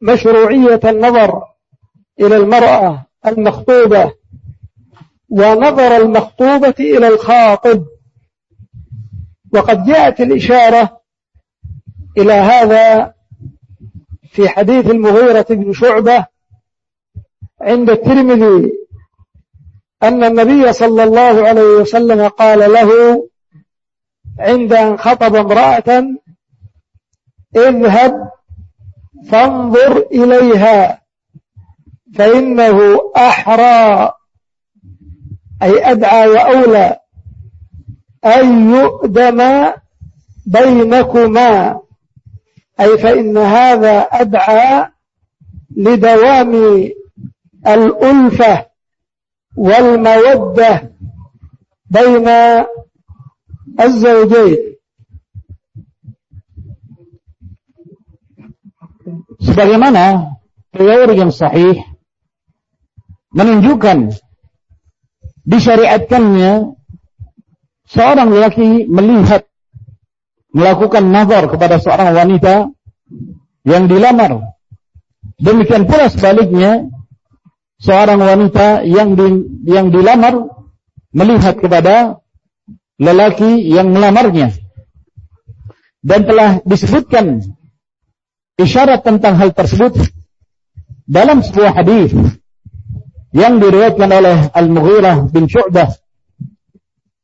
مشروعية النظر إلى المرأة المخطوبة ونظر المخطوبة إلى الخاطب. وقد جاءت الإشارة إلى هذا في حديث المغيرة بن شعبة عند الترمذي أن النبي صلى الله عليه وسلم قال له عند أن خطب امرأة اذهب فانظر إليها فإنه أحرى أي أدعى وأولى أن يؤدم بينكما أي فإن هذا أدعى لدوام الألفة والمودة بين الزوجين sebagaimana teori yang sahih menunjukkan disyariatkannya seorang lelaki melihat melakukan nazar kepada seorang wanita yang dilamar. Demikian pula sebaliknya seorang wanita yang di, yang dilamar melihat kepada lelaki yang melamarnya. Dan telah disebutkan isyarat tentang hal tersebut dalam sebuah hadis yang diriwayatkan oleh Al-Mughirah bin Syu'bah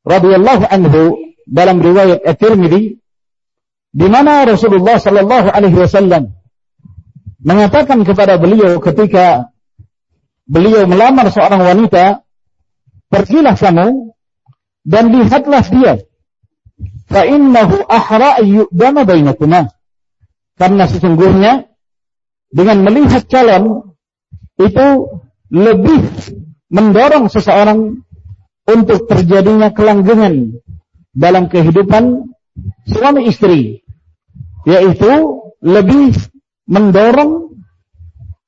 radhiyallahu anhu dalam riwayat At-Tirmidzi di mana Rasulullah sallallahu alaihi wasallam mengatakan kepada beliau ketika beliau melamar seorang wanita pergilah kamu dan lihatlah dia. Fa innahu ahra yu'dama bainakuma karena sesungguhnya dengan melihat calon itu lebih mendorong seseorang untuk terjadinya kelanggengan dalam kehidupan suami istri yaitu lebih mendorong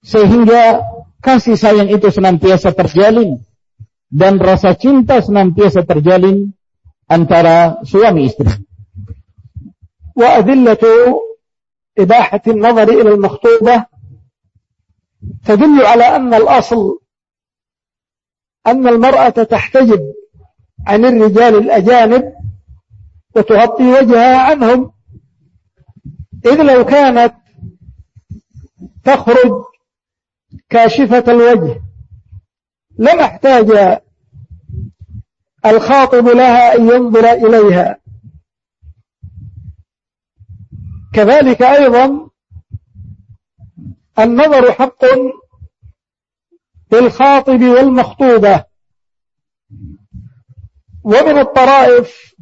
sehingga kasih sayang itu senantiasa terjalin dan rasa cinta senantiasa terjalin antara suami istri. Wa adillatu إباحة النظر إلى المخطوبة تدل على أن الأصل أن المرأة تحتجب عن الرجال الأجانب وتغطي وجهها عنهم إذ لو كانت تخرج كاشفة الوجه لما احتاج الخاطب لها أن ينظر إليها. كذلك أيضا النظر حق للخاطب والمخطوبة. ومن الطرائف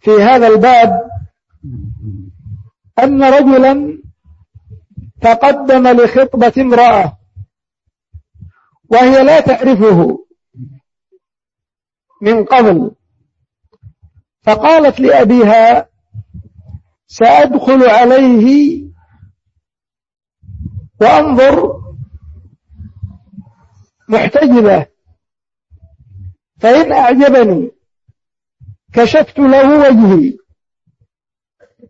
في هذا الباب أن رجلا تقدم لخطبة امرأة وهي لا تعرفه من قبل فقالت لأبيها سأدخل عليه وأنظر محتجبة. فإن أعجبني كشفت له وجهي.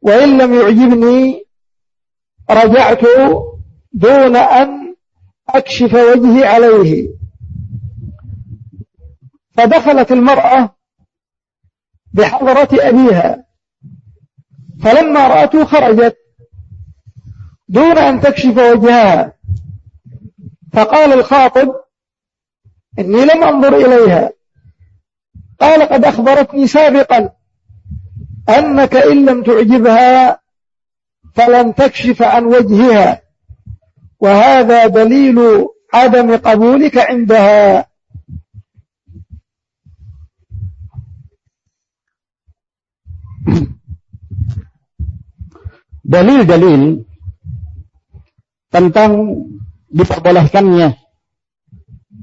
وإن لم يعجبني رجعت دون أن أكشف وجهي عليه. فدخلت المرأة بحضرة أبيها. فلما رأته خرجت. دون أن تكشف وجهها. فقال الخاطب إني لم أنظر إليها. قال قد أخبرتني سابقا أنك إن لم تعجبها فلن تكشف عن وجهها. وهذا دليل عدم قبولك عندها. Dalil-dalil tentang diperbolehkannya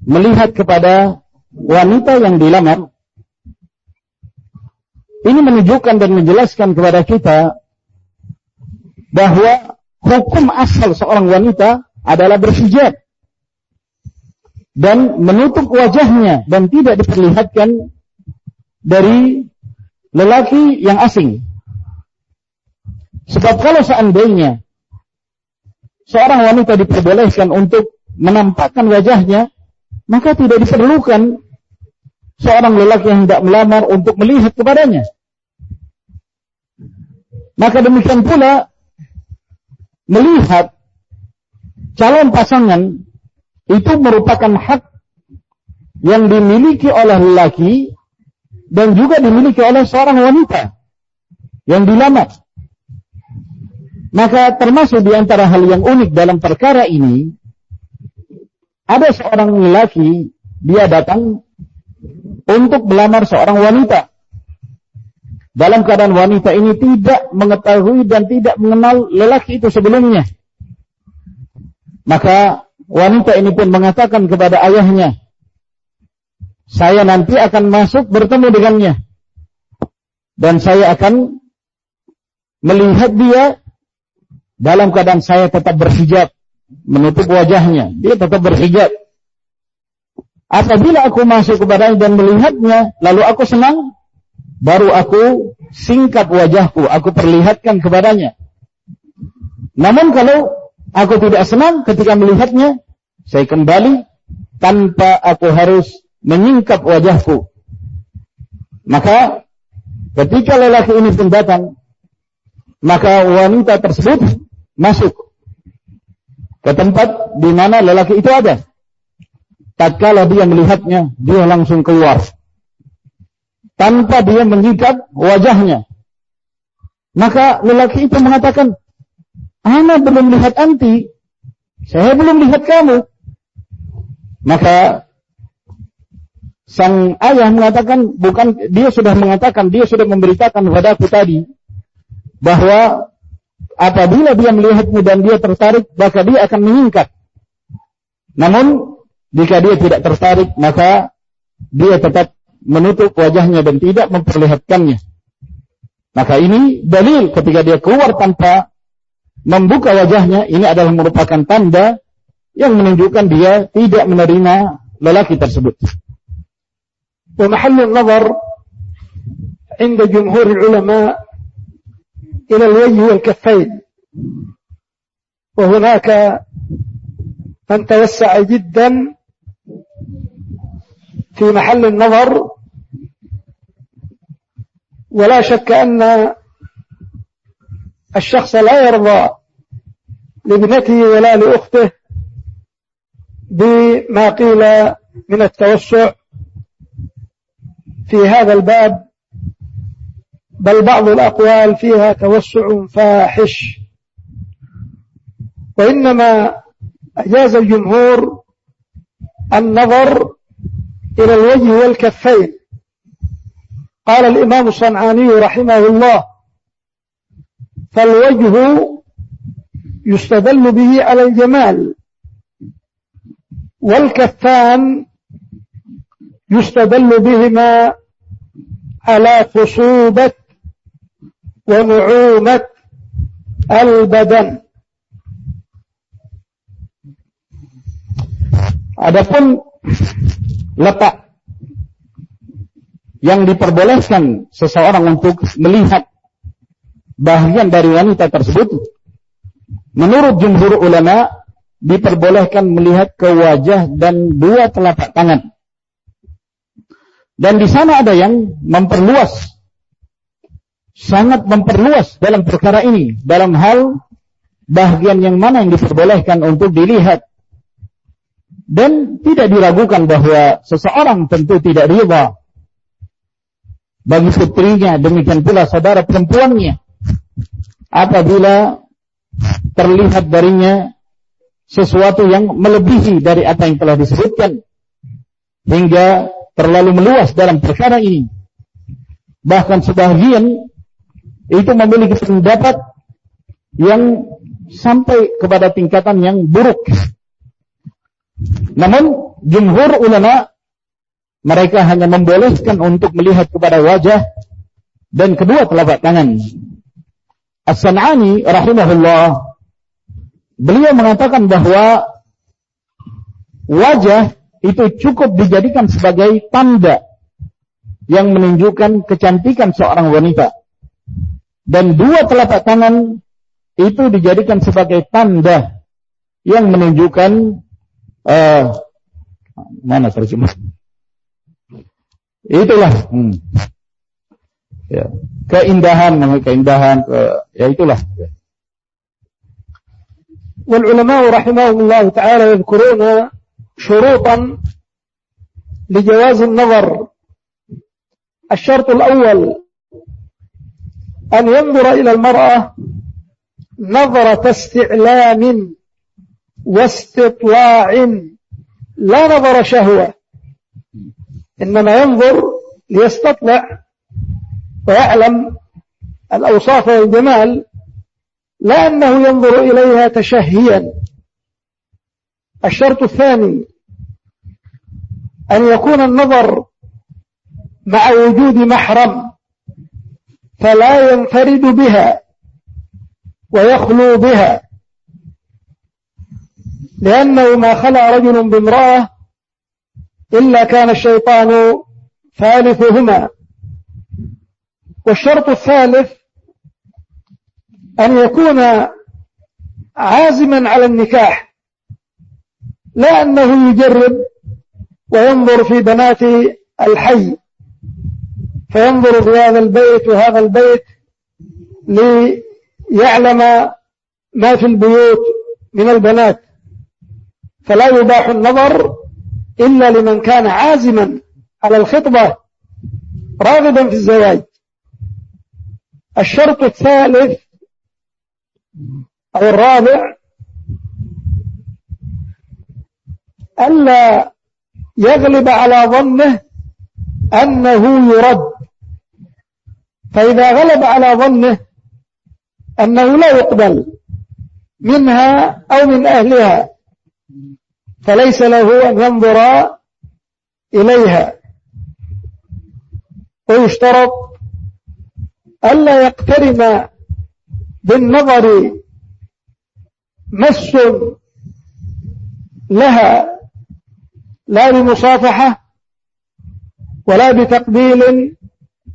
melihat kepada wanita yang dilamar ini menunjukkan dan menjelaskan kepada kita bahwa hukum asal seorang wanita adalah bersujud dan menutup wajahnya dan tidak diperlihatkan dari lelaki yang asing. Sebab kalau seandainya seorang wanita diperbolehkan untuk menampakkan wajahnya, maka tidak diperlukan seorang lelaki yang tidak melamar untuk melihat kepadanya. Maka demikian pula melihat calon pasangan itu merupakan hak yang dimiliki oleh lelaki dan juga dimiliki oleh seorang wanita yang dilamar. Maka termasuk di antara hal yang unik dalam perkara ini ada seorang lelaki dia datang untuk melamar seorang wanita dalam keadaan wanita ini tidak mengetahui dan tidak mengenal lelaki itu sebelumnya. Maka wanita ini pun mengatakan kepada ayahnya, saya nanti akan masuk bertemu dengannya. Dan saya akan melihat dia dalam keadaan saya tetap berhijab, menutup wajahnya. Dia tetap berhijab. Apabila aku masuk kepadanya dan melihatnya, lalu aku senang, baru aku singkap wajahku, aku perlihatkan kepadanya. Namun kalau aku tidak senang ketika melihatnya, saya kembali tanpa aku harus menyingkap wajahku. Maka ketika lelaki ini pun datang, maka wanita tersebut masuk ke tempat di mana lelaki itu ada. Tatkala dia melihatnya, dia langsung keluar tanpa dia mengikat wajahnya. Maka lelaki itu mengatakan, Ana belum lihat anti, saya belum lihat kamu. Maka sang ayah mengatakan, bukan dia sudah mengatakan, dia sudah memberitakan kepada aku tadi, bahwa apabila dia melihatmu dan dia tertarik, maka dia akan meningkat. Namun, jika dia tidak tertarik, maka dia tetap menutup wajahnya dan tidak memperlihatkannya. Maka ini dalil ketika dia keluar tanpa membuka wajahnya, ini adalah merupakan tanda yang menunjukkan dia tidak menerima lelaki tersebut. ومحل النظر عند جمهور العلماء إلى الوجه والكفين. وهناك من توسع جدا في محل النظر. ولا شك أن الشخص لا يرضى لابنته ولا لأخته بما قيل من التوسع في هذا الباب بل بعض الأقوال فيها توسع فاحش. وإنما أجاز الجمهور النظر إلى الوجه والكفين. قال الإمام الصنعاني رحمه الله فالوجه يستدل به على الجمال والكفان يستدل بهما على خصوبة ونعومة البدن Adapun letak yang diperbolehkan seseorang untuk melihat bagian dari wanita tersebut menurut jumhur ulama diperbolehkan melihat ke wajah dan dua telapak tangan dan di sana ada yang memperluas sangat memperluas dalam perkara ini dalam hal bagian yang mana yang diperbolehkan untuk dilihat dan tidak diragukan bahwa seseorang tentu tidak riba bagi putrinya, demikian pula saudara perempuannya. Apabila terlihat darinya sesuatu yang melebihi dari apa yang telah disebutkan hingga terlalu meluas dalam perkara ini. Bahkan sebagian itu memiliki pendapat yang sampai kepada tingkatan yang buruk. Namun jumhur ulama mereka hanya membolehkan untuk melihat kepada wajah dan kedua telapak tangan. As-San'ani rahimahullah beliau mengatakan bahwa wajah itu cukup dijadikan sebagai tanda yang menunjukkan kecantikan seorang wanita Dan dua telapak tangan itu dijadikan sebagai tanda yang menunjukkan uh, mana terjemah Itulah hmm. ya, keindahan keindahan ke, ya itulah. والعلماء رحمهم الله تعالى يذكرون شروطا لجواز النظر الشرط الأول أن ينظر إلى المرأة نظرة استعلام واستطلاع لا نظر شهوة إنما ينظر ليستطلع ويعلم الأوصاف والجمال لا أنه ينظر إليها تشهيا. الشرط الثاني أن يكون النظر مع وجود محرم. فلا ينفرد بها ويخلو بها. لأنه ما خلى رجل بامرأة إلا كان الشيطان ثالثهما. والشرط الثالث أن يكون عازما على النكاح لا أنه يجرب وينظر في بنات الحي. فينظر في هذا البيت وهذا البيت ليعلم ما في البيوت من البنات. فلا يباح النظر إلا لمن كان عازما على الخطبة راغبا في الزواج. الشرط الثالث أو الرابع ألا يغلب على ظنه أنه يرد. فإذا غلب على ظنه أنه لا يقبل منها أو من أهلها فليس له أن ينظر إليها. ويشترط ألا يقترن بالنظر مس لها لا بمصافحة ولا بتقبيل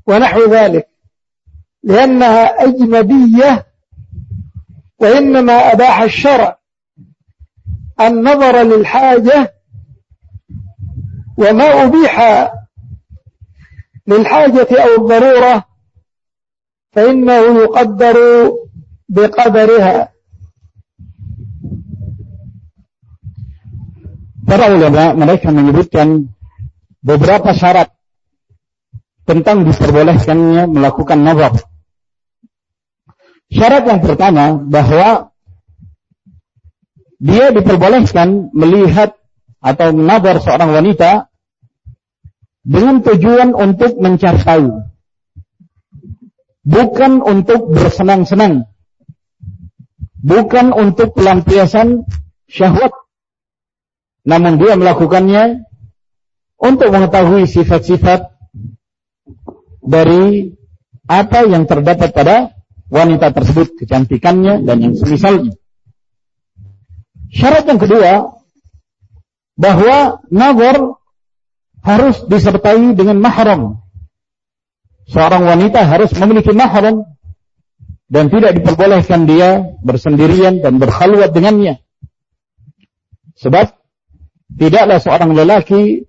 ونحو ذلك. لأنها أجنبية وإنما أباح الشرع النظر للحاجة وما أبيح للحاجة أو الضرورة فإنه يقدر بقدرها Para ulama mereka menyebutkan beberapa syarat tentang diperbolehkannya melakukan nazar. Syarat yang pertama bahwa dia diperbolehkan melihat atau menazar seorang wanita dengan tujuan untuk mencari tahu. Bukan untuk bersenang-senang. Bukan untuk pelampiasan syahwat. Namun dia melakukannya untuk mengetahui sifat-sifat dari apa yang terdapat pada wanita tersebut, kecantikannya dan yang semisalnya. Syarat yang kedua, bahwa nazar harus disertai dengan mahram. Seorang wanita harus memiliki mahram dan tidak diperbolehkan dia bersendirian dan berkhalwat dengannya. Sebab tidaklah seorang lelaki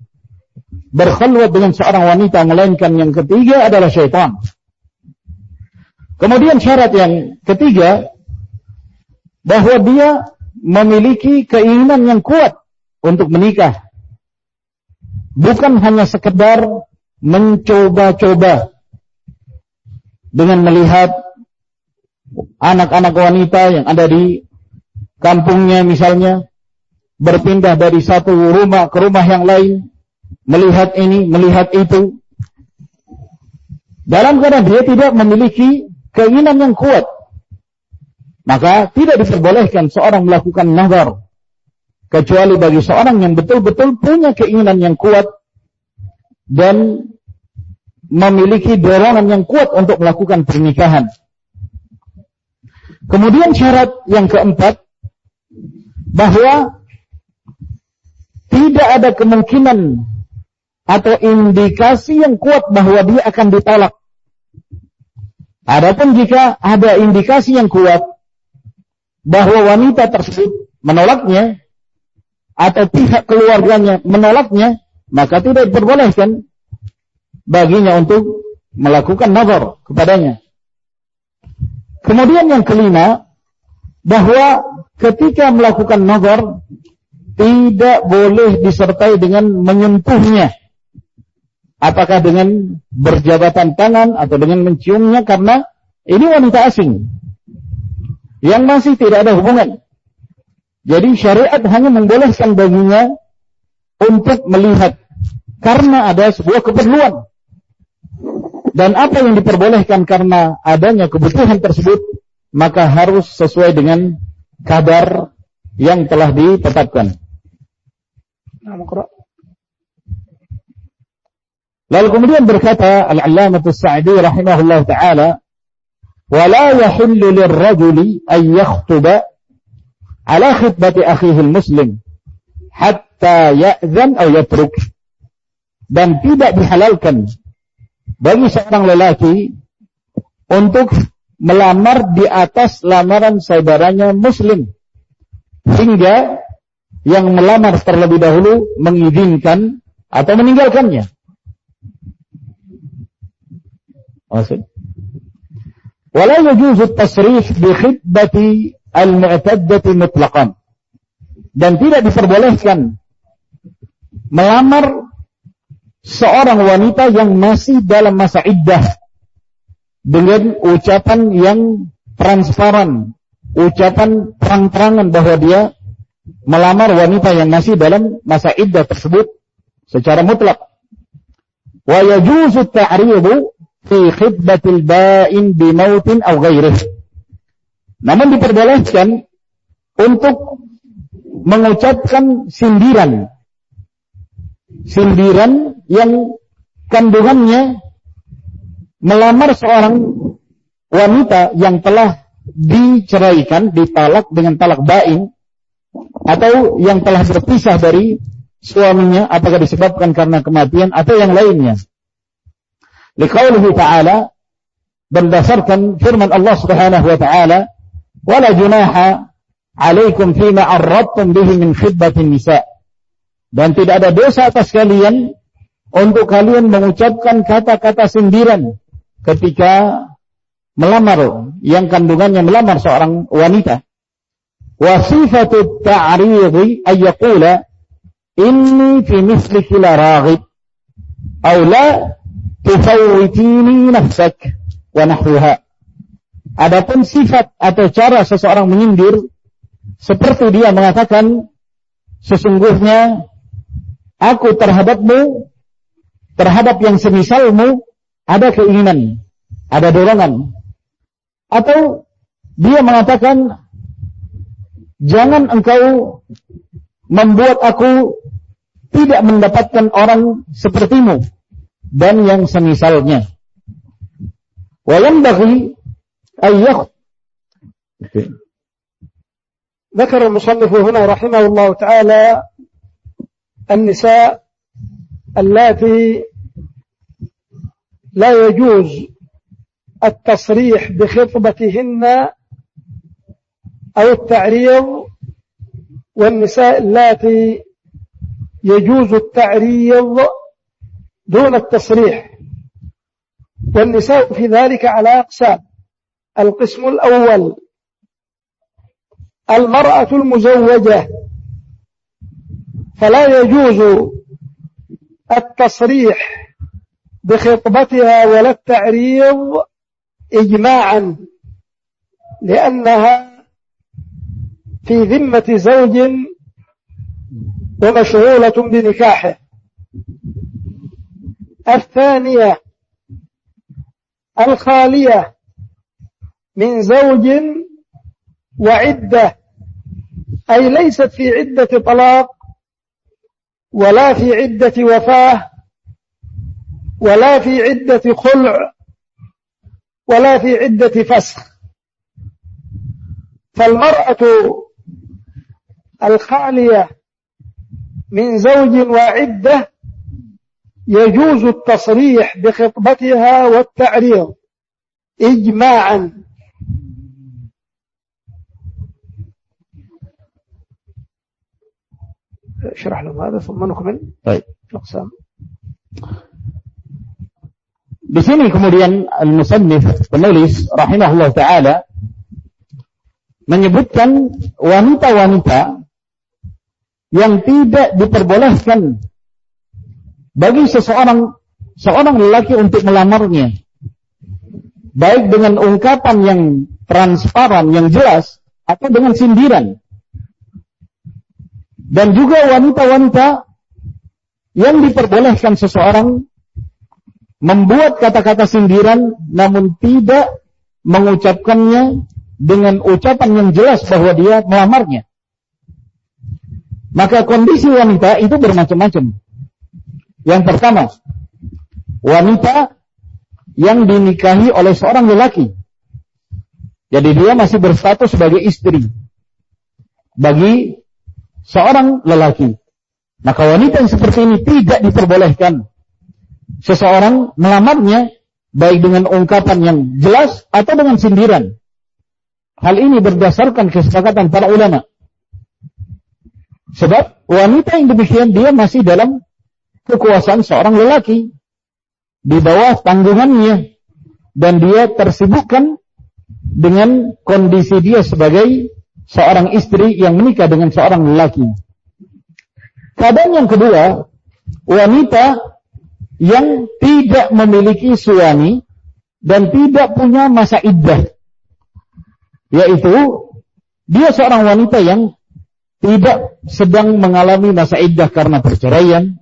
berkhulwat dengan seorang wanita melainkan yang ketiga adalah syaitan. Kemudian syarat yang ketiga bahwa dia memiliki keinginan yang kuat untuk menikah. Bukan hanya sekedar mencoba-coba dengan melihat anak-anak wanita yang ada di kampungnya misalnya berpindah dari satu rumah ke rumah yang lain melihat ini, melihat itu. Dalam keadaan dia tidak memiliki keinginan yang kuat. Maka tidak diperbolehkan seorang melakukan nazar. Kecuali bagi seorang yang betul-betul punya keinginan yang kuat. Dan memiliki dorongan yang kuat untuk melakukan pernikahan. Kemudian syarat yang keempat. Bahwa tidak ada kemungkinan atau indikasi yang kuat bahwa dia akan ditolak. Adapun jika ada indikasi yang kuat bahwa wanita tersebut menolaknya atau pihak keluarganya menolaknya, maka tidak diperbolehkan baginya untuk melakukan nazar kepadanya. Kemudian yang kelima, bahwa ketika melakukan nazar tidak boleh disertai dengan menyentuhnya Apakah dengan berjabatan tangan atau dengan menciumnya karena ini wanita asing yang masih tidak ada hubungan. Jadi syariat hanya membolehkan baginya untuk melihat karena ada sebuah keperluan. Dan apa yang diperbolehkan karena adanya kebutuhan tersebut, maka harus sesuai dengan kadar yang telah ditetapkan. Lalu kemudian berkata Al-Allamah Sa'di rahimahullah taala, "Wa la yahillu lirrajuli an yakhtuba ala khitbati akhihi muslim hatta ya'zan atau yatruk." Dan tidak dihalalkan bagi seorang lelaki untuk melamar di atas lamaran saudaranya muslim hingga yang melamar terlebih dahulu mengizinkan atau meninggalkannya. Maksud. Wala yajuzu tasrih bi khidbati al-mu'taddati. Dan tidak diperbolehkan melamar seorang wanita yang masih dalam masa iddah dengan ucapan yang transparan, ucapan terang-terangan bahwa dia melamar wanita yang masih dalam masa iddah tersebut secara mutlak. Wa yajuzu fi khidbatil ba'in bimautin aw ghairih. Namun diperbolehkan untuk mengucapkan sindiran. Sindiran yang kandungannya melamar seorang wanita yang telah diceraikan, ditalak dengan talak bain atau yang telah berpisah dari suaminya apakah disebabkan karena kematian atau yang lainnya. Liqaulihi ta'ala berdasarkan firman Allah Subhanahu wa taala, "Wala junaha 'alaikum fima arradtum bihi min khidbatin nisa." Dan tidak ada dosa atas kalian untuk kalian mengucapkan kata-kata sindiran ketika melamar yang kandungannya melamar seorang wanita. Wa sifatu ta'ridi ay yaqula inni fi misliki la raghib aw la tufawwitini nafsak wa nahruha. Adapun sifat atau cara seseorang menyindir seperti dia mengatakan sesungguhnya aku terhadapmu terhadap yang semisalmu ada keinginan, ada dorongan. Atau dia mengatakan jangan engkau membuat aku tidak mendapatkan orang sepertimu dan yang semisalnya. Wa yanbaghi ay ذكر المصنف هنا رحمه الله تعالى النساء اللاتي لا يجوز التصريح بخطبتهن أو التعريض والنساء اللاتي يجوز التعريض دون التصريح. والنساء في ذلك على أقسام. القسم الأول المرأة المزوجة. فلا يجوز التصريح بخطبتها ولا التعريض إجماعا لأنها في ذمة زوج ومشغولة بنكاحه. الثانية الخالية من زوج وعدة أي ليست في عدة طلاق ولا في عدة وفاة ولا في عدة خلع ولا في عدة فسخ. فالمرأة الخالية من زوج وعدة يجوز التصريح بخطبتها والتعريض إجماعا اشرح لهم هذا ثم نكمل طيب الأقسام Di sini kemudian al-musannif penulis rahimahullah taala menyebutkan wanita-wanita yang tidak diperbolehkan bagi seseorang seorang lelaki untuk melamarnya baik dengan ungkapan yang transparan yang jelas atau dengan sindiran dan juga wanita-wanita yang diperbolehkan seseorang membuat kata-kata sindiran namun tidak mengucapkannya dengan ucapan yang jelas bahwa dia melamarnya. Maka kondisi wanita itu bermacam-macam. Yang pertama, wanita yang dinikahi oleh seorang lelaki. Jadi dia masih berstatus sebagai istri bagi seorang lelaki. Maka wanita yang seperti ini tidak diperbolehkan seseorang melamarnya baik dengan ungkapan yang jelas atau dengan sindiran. Hal ini berdasarkan kesepakatan para ulama. Sebab wanita yang demikian dia masih dalam kekuasaan seorang lelaki di bawah tanggungannya dan dia tersibukkan dengan kondisi dia sebagai seorang istri yang menikah dengan seorang lelaki. Keadaan yang kedua, wanita yang tidak memiliki suami dan tidak punya masa iddah. Yaitu dia seorang wanita yang tidak sedang mengalami masa iddah karena perceraian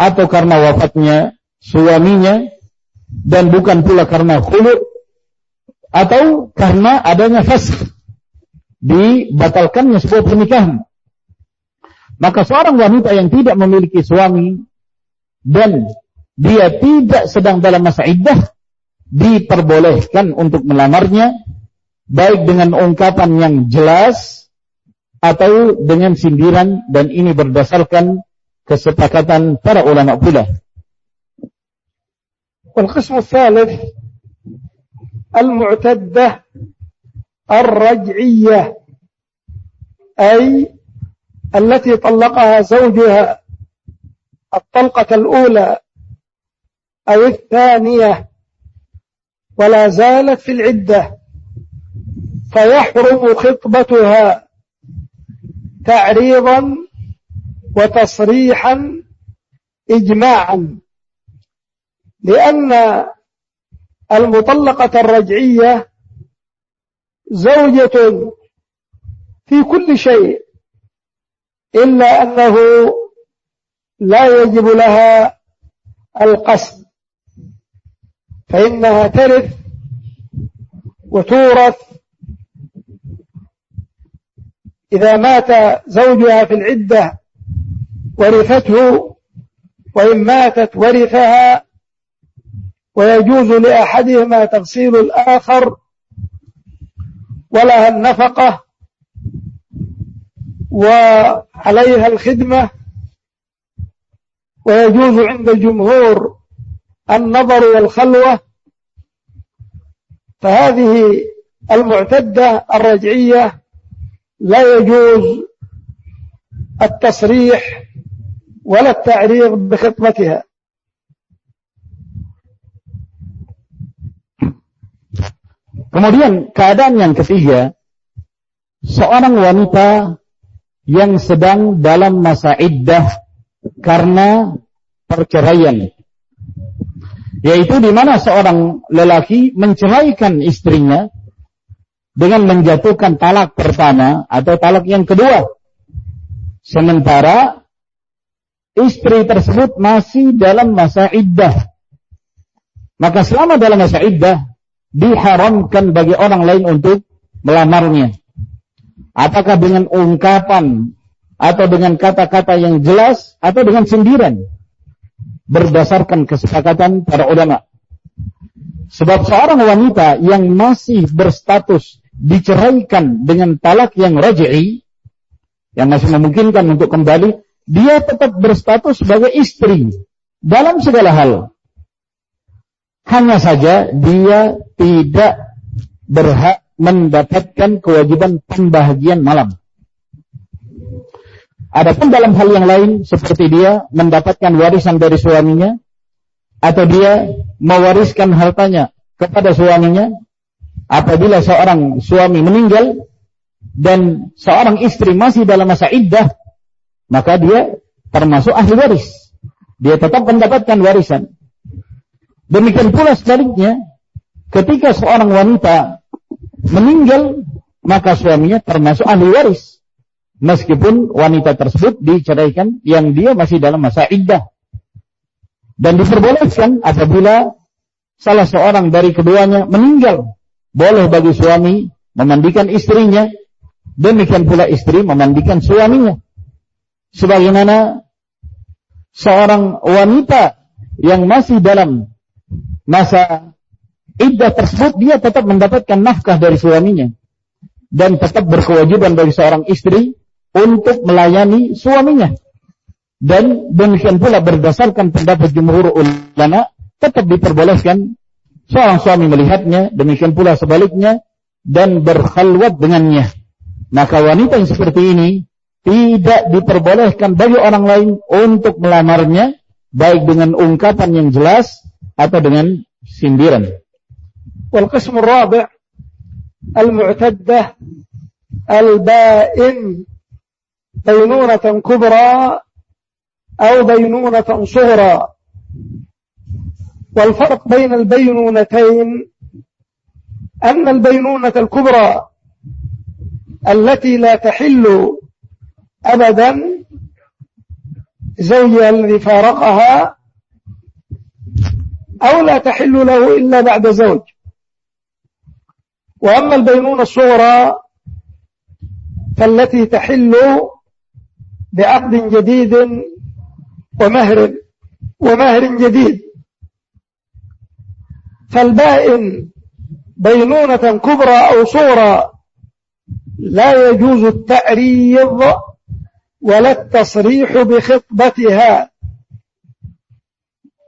atau karena wafatnya suaminya dan bukan pula karena khulu atau karena adanya fasq dibatalkannya sebuah pernikahan. Maka seorang wanita yang tidak memiliki suami dan dia tidak sedang dalam masa iddah diperbolehkan untuk melamarnya baik dengan ungkapan yang jelas atau dengan sindiran dan ini berdasarkan kesepakatan para ulama pula. والقسم الثالث المعتدة الرجعية أي التي طلقها زوجها الطلقة الأولى أو الثانية ولا زالت في العدة فيحرم خطبتها تعريضا وتصريحا إجماعا لأن المطلقة الرجعية زوجة في كل شيء إلا أنه لا يجب لها القسم فإنها ترث وتورث. إذا مات زوجها في العدة ورثته وإن ماتت ورثها ويجوز لأحدهما تغسيل الآخر ولها النفقة وعليها الخدمة ويجوز عند الجمهور النظر والخلوة فهذه المعتدة الرجعية لا يجوز التصريح ولا التعريض بخطبتها Kemudian keadaan yang ketiga, seorang wanita yang sedang dalam masa iddah karena perceraian. Yaitu di mana seorang lelaki menceraikan istrinya dengan menjatuhkan talak pertama atau talak yang kedua. Sementara istri tersebut masih dalam masa iddah. Maka selama dalam masa iddah diharamkan bagi orang lain untuk melamarnya. Apakah dengan ungkapan atau dengan kata-kata yang jelas atau dengan sindiran berdasarkan kesepakatan para ulama. Sebab seorang wanita yang masih berstatus diceraikan dengan talak yang raj'i, yang masih memungkinkan untuk kembali, dia tetap berstatus sebagai istri dalam segala hal. Hanya saja dia tidak berhak mendapatkan kewajiban pembahagian malam. Adapun dalam hal yang lain seperti dia mendapatkan warisan dari suaminya atau dia mewariskan hartanya kepada suaminya apabila seorang suami meninggal dan seorang istri masih dalam masa iddah maka dia termasuk ahli waris dia tetap mendapatkan warisan demikian pula sebaliknya ketika seorang wanita meninggal maka suaminya termasuk ahli waris meskipun wanita tersebut diceraikan yang dia masih dalam masa iddah Dan diperbolehkan apabila salah seorang dari keduanya meninggal. Boleh bagi suami memandikan istrinya. Demikian pula istri memandikan suaminya. Sebagaimana seorang wanita yang masih dalam masa iddah tersebut dia tetap mendapatkan nafkah dari suaminya dan tetap berkewajiban bagi seorang istri untuk melayani suaminya. Dan demikian pula berdasarkan pendapat jumhur ulama tetap diperbolehkan seorang suami melihatnya, demikian pula sebaliknya dan berkhalwat dengannya. Maka wanita yang seperti ini tidak diperbolehkan bagi orang lain untuk melamarnya baik dengan ungkapan yang jelas atau dengan sindiran. Wal qism rabi' al-mu'taddah al-ba'in bainunatan kubra أو بينونة صغرى والفرق بين البينونتين أن البينونة الكبرى التي لا تحل أبدا زوجها الذي فارقها أو لا تحل له إلا بعد زوج. وأما البينونة الصغرى فالتي تحل بعقد جديد ومهر ومهر جديد. فالبائن بينونة كبرى أو صورة لا يجوز التأريض ولا التصريح بخطبتها.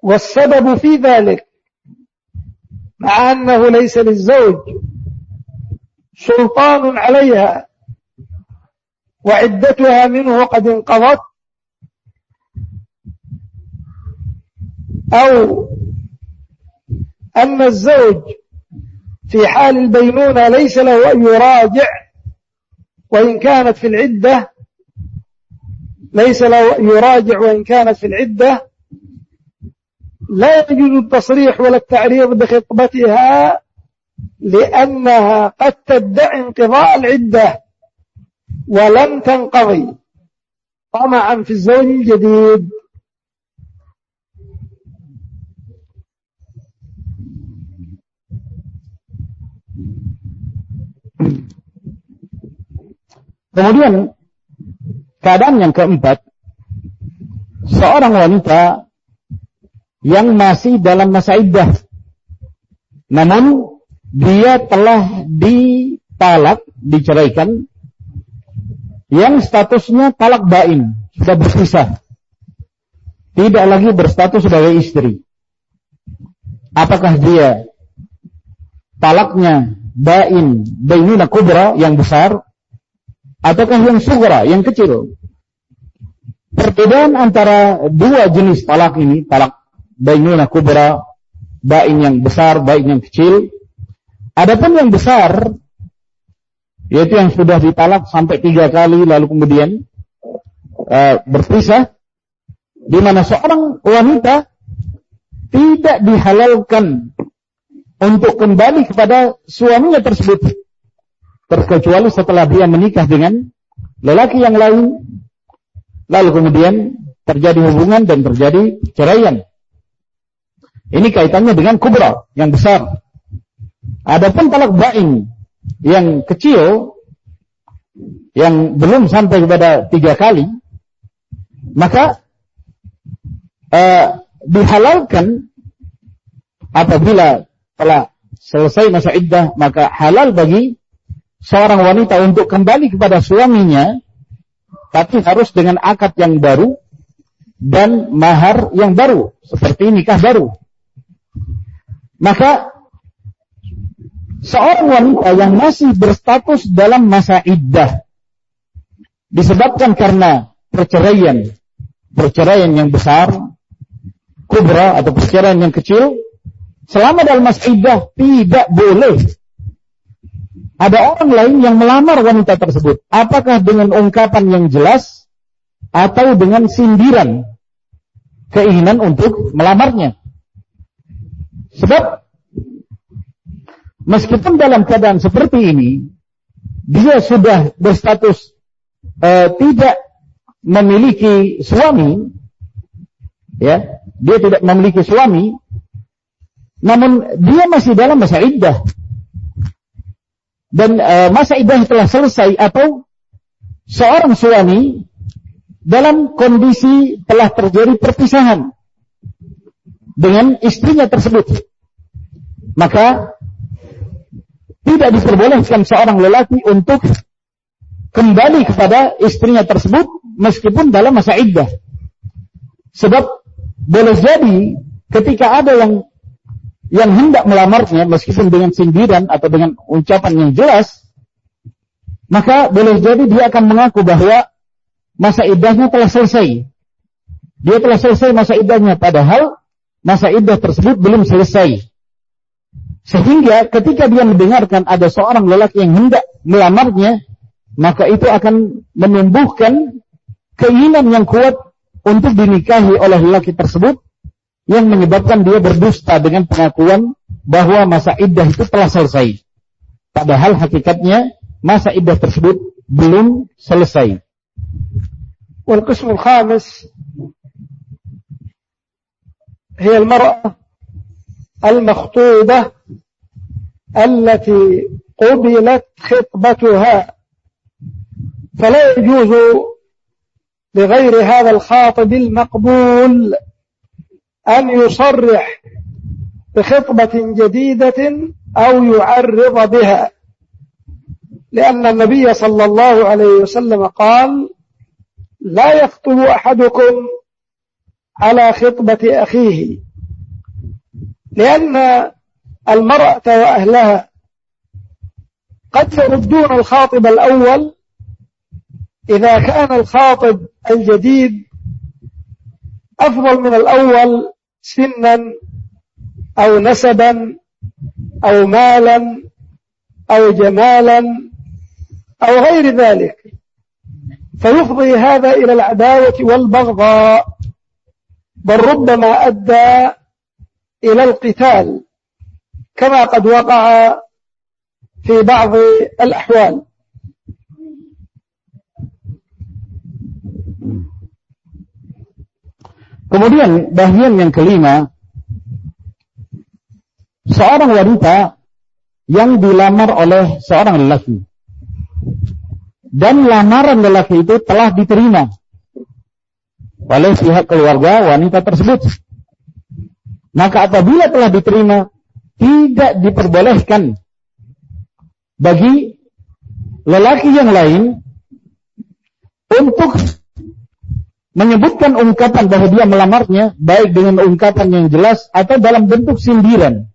والسبب في ذلك مع أنه ليس للزوج سلطان عليها وعدتها منه قد انقضت أو أن الزوج في حال البينونة ليس له أن يراجع وإن كانت في العدة ليس له يراجع وإن كانت في العدة لا يجوز التصريح ولا التعريض بخطبتها لأنها قد تدعي انقضاء العدة ولم تنقضي. طمعا في الزوج الجديد. Kemudian keadaan yang keempat, seorang wanita yang masih dalam masa iddah, namun dia telah ditalak, diceraikan, yang statusnya talak bain, sudah berpisah, tidak lagi berstatus sebagai istri. Apakah dia talaknya bain, bainuna kubra yang besar, ataukah yang sugra, yang kecil. Perbedaan antara dua jenis talak ini, talak bainuna kubra, bain yang besar, bain yang kecil. Adapun yang besar, yaitu yang sudah ditalak sampai tiga kali, lalu kemudian uh, berpisah, di mana seorang wanita tidak dihalalkan untuk kembali kepada suaminya tersebut terkecuali setelah dia menikah dengan lelaki yang lain. Lalu kemudian terjadi hubungan dan terjadi ceraian. Ini kaitannya dengan kubra yang besar. Adapun talak bain yang kecil yang belum sampai kepada tiga kali maka uh, dihalalkan apabila telah selesai masa iddah maka halal bagi seorang wanita untuk kembali kepada suaminya, tapi harus dengan akad yang baru dan mahar yang baru, seperti nikah baru. Maka seorang wanita yang masih berstatus dalam masa iddah disebabkan karena perceraian, perceraian yang besar, kubra atau perceraian yang kecil, selama dalam masa iddah tidak boleh ada orang lain yang melamar wanita tersebut. Apakah dengan ungkapan yang jelas atau dengan sindiran keinginan untuk melamarnya? Sebab meskipun dalam keadaan seperti ini dia sudah berstatus uh, tidak memiliki suami, ya, dia tidak memiliki suami, namun dia masih dalam masa iddah. Dan e, masa iddah telah selesai atau seorang suami dalam kondisi telah terjadi perpisahan dengan istrinya tersebut. Maka tidak diperbolehkan seorang lelaki untuk kembali kepada istrinya tersebut meskipun dalam masa iddah. Sebab boleh jadi ketika ada yang yang hendak melamarnya meskipun dengan sindiran atau dengan ucapan yang jelas, maka boleh jadi dia akan mengaku bahwa masa iddahnya telah selesai. Dia telah selesai masa iddahnya padahal masa iddah tersebut belum selesai. Sehingga ketika dia mendengarkan ada seorang lelaki yang hendak melamarnya, maka itu akan menumbuhkan keinginan yang kuat untuk dinikahi oleh lelaki tersebut yang menyebabkan dia berdusta dengan pengakuan bahwa masa iddah itu telah selesai. Padahal hakikatnya masa iddah tersebut belum selesai. والقسم الخامس هي المرأة المخطوبة التي قبلت خطبتها فلا يجوز لغير هذا الخاطب المقبول أن يصرح بخطبة جديدة أو يعرض بها. لأن النبي صلى الله عليه وسلم قال لا يخطب أحدكم على خطبة أخيه. لأن المرأة وأهلها قد يردون الخاطب الأول إذا كان الخاطب الجديد أفضل من الأول سنا أو نسبا أو مالا أو جمالا أو غير ذلك. فيفضي هذا إلى العداوة والبغضاء بل ربما أدى إلى القتال كما قد وقع في بعض الأحوال. Kemudian bagian yang kelima, seorang wanita yang dilamar oleh seorang lelaki. Dan lamaran lelaki itu telah diterima oleh pihak keluarga wanita tersebut. Maka apabila telah diterima, tidak diperbolehkan bagi lelaki yang lain untuk menyebutkan ungkapan bahwa dia melamarnya baik dengan ungkapan yang jelas atau dalam bentuk sindiran.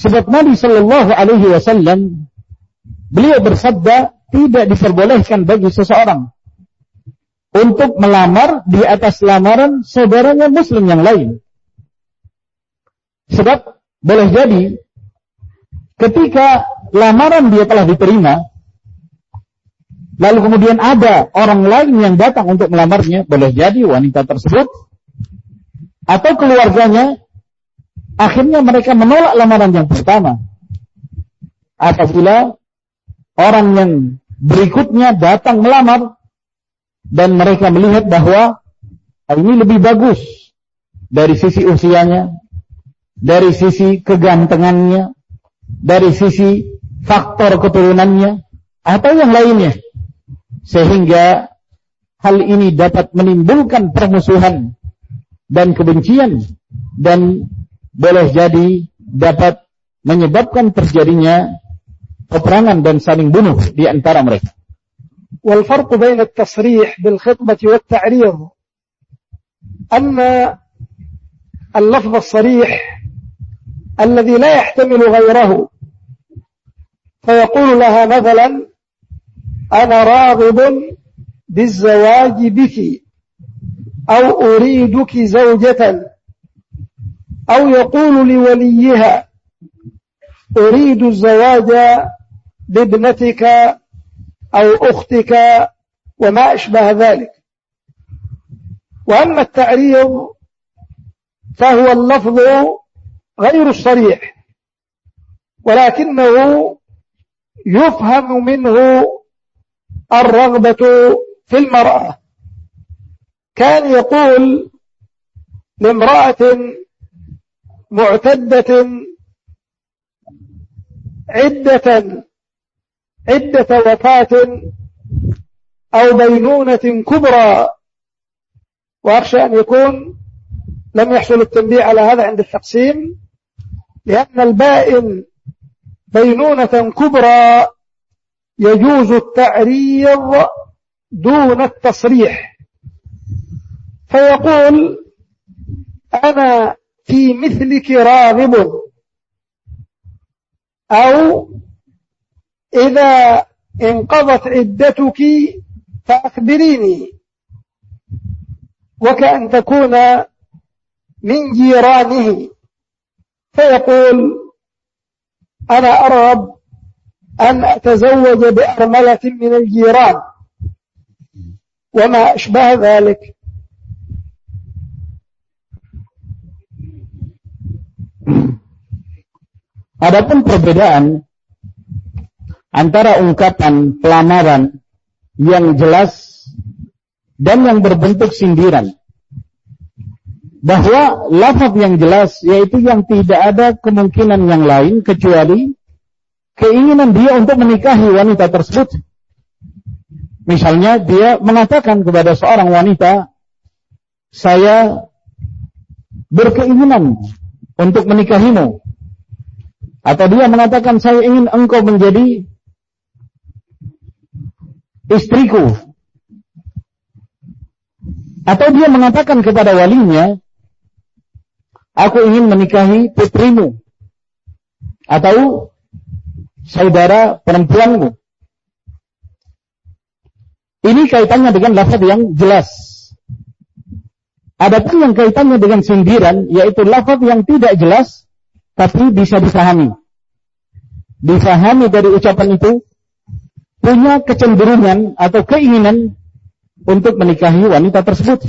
Sebab Nabi Shallallahu Alaihi Wasallam beliau bersabda tidak diperbolehkan bagi seseorang untuk melamar di atas lamaran saudaranya Muslim yang lain. Sebab boleh jadi ketika lamaran dia telah diterima, lalu kemudian ada orang lain yang datang untuk melamarnya, boleh jadi wanita tersebut atau keluarganya. Akhirnya mereka menolak lamaran yang pertama. Apabila orang yang berikutnya datang melamar dan mereka melihat bahwa ini lebih bagus dari sisi usianya, dari sisi kegantengannya, dari sisi faktor keturunannya, atau yang lainnya sehingga hal ini dapat menimbulkan permusuhan dan kebencian dan boleh jadi dapat menyebabkan terjadinya peperangan dan saling bunuh di antara mereka. والفرق بين التصريح بالخطبة والتعريض أن اللفظ الصريح الذي لا يحتمل غيره فيقول لها مثلا أنا راغب بالزواج بك أو أريدك زوجة أو يقول لوليها أريد الزواج بابنتك أو أختك وما أشبه ذلك. وأما التعريض فهو اللفظ غير الصريح ولكنه يفهم منه الرغبة في المرأة. كان يقول لامرأة معتدة عدة عدة وفاة أو بينونة كبرى. وأخشى أن يكون لم يحصل التنبيه على هذا عند التقسيم لأن البائن بينونة كبرى يجوز التعريض دون التصريح. فيقول أنا في مثلك راغب. أو إذا انقضت عدتك فأخبريني. وكأن تكون من جيرانه. فيقول أنا أرغب أن أتزوج بأرملة من الجيران وما أشبه ذلك Adapun perbedaan antara ungkapan pelamaran yang jelas dan yang berbentuk sindiran. Bahwa lafaz yang jelas yaitu yang tidak ada kemungkinan yang lain kecuali keinginan dia untuk menikahi wanita tersebut. Misalnya dia mengatakan kepada seorang wanita, saya berkeinginan untuk menikahimu. Atau dia mengatakan saya ingin engkau menjadi istriku. Atau dia mengatakan kepada walinya, aku ingin menikahi putrimu. Atau saudara perempuanmu. Ini kaitannya dengan lafaz yang jelas. Adapun yang kaitannya dengan sindiran, yaitu lafaz yang tidak jelas, tapi bisa difahami. Difahami dari ucapan itu, punya kecenderungan atau keinginan untuk menikahi wanita tersebut.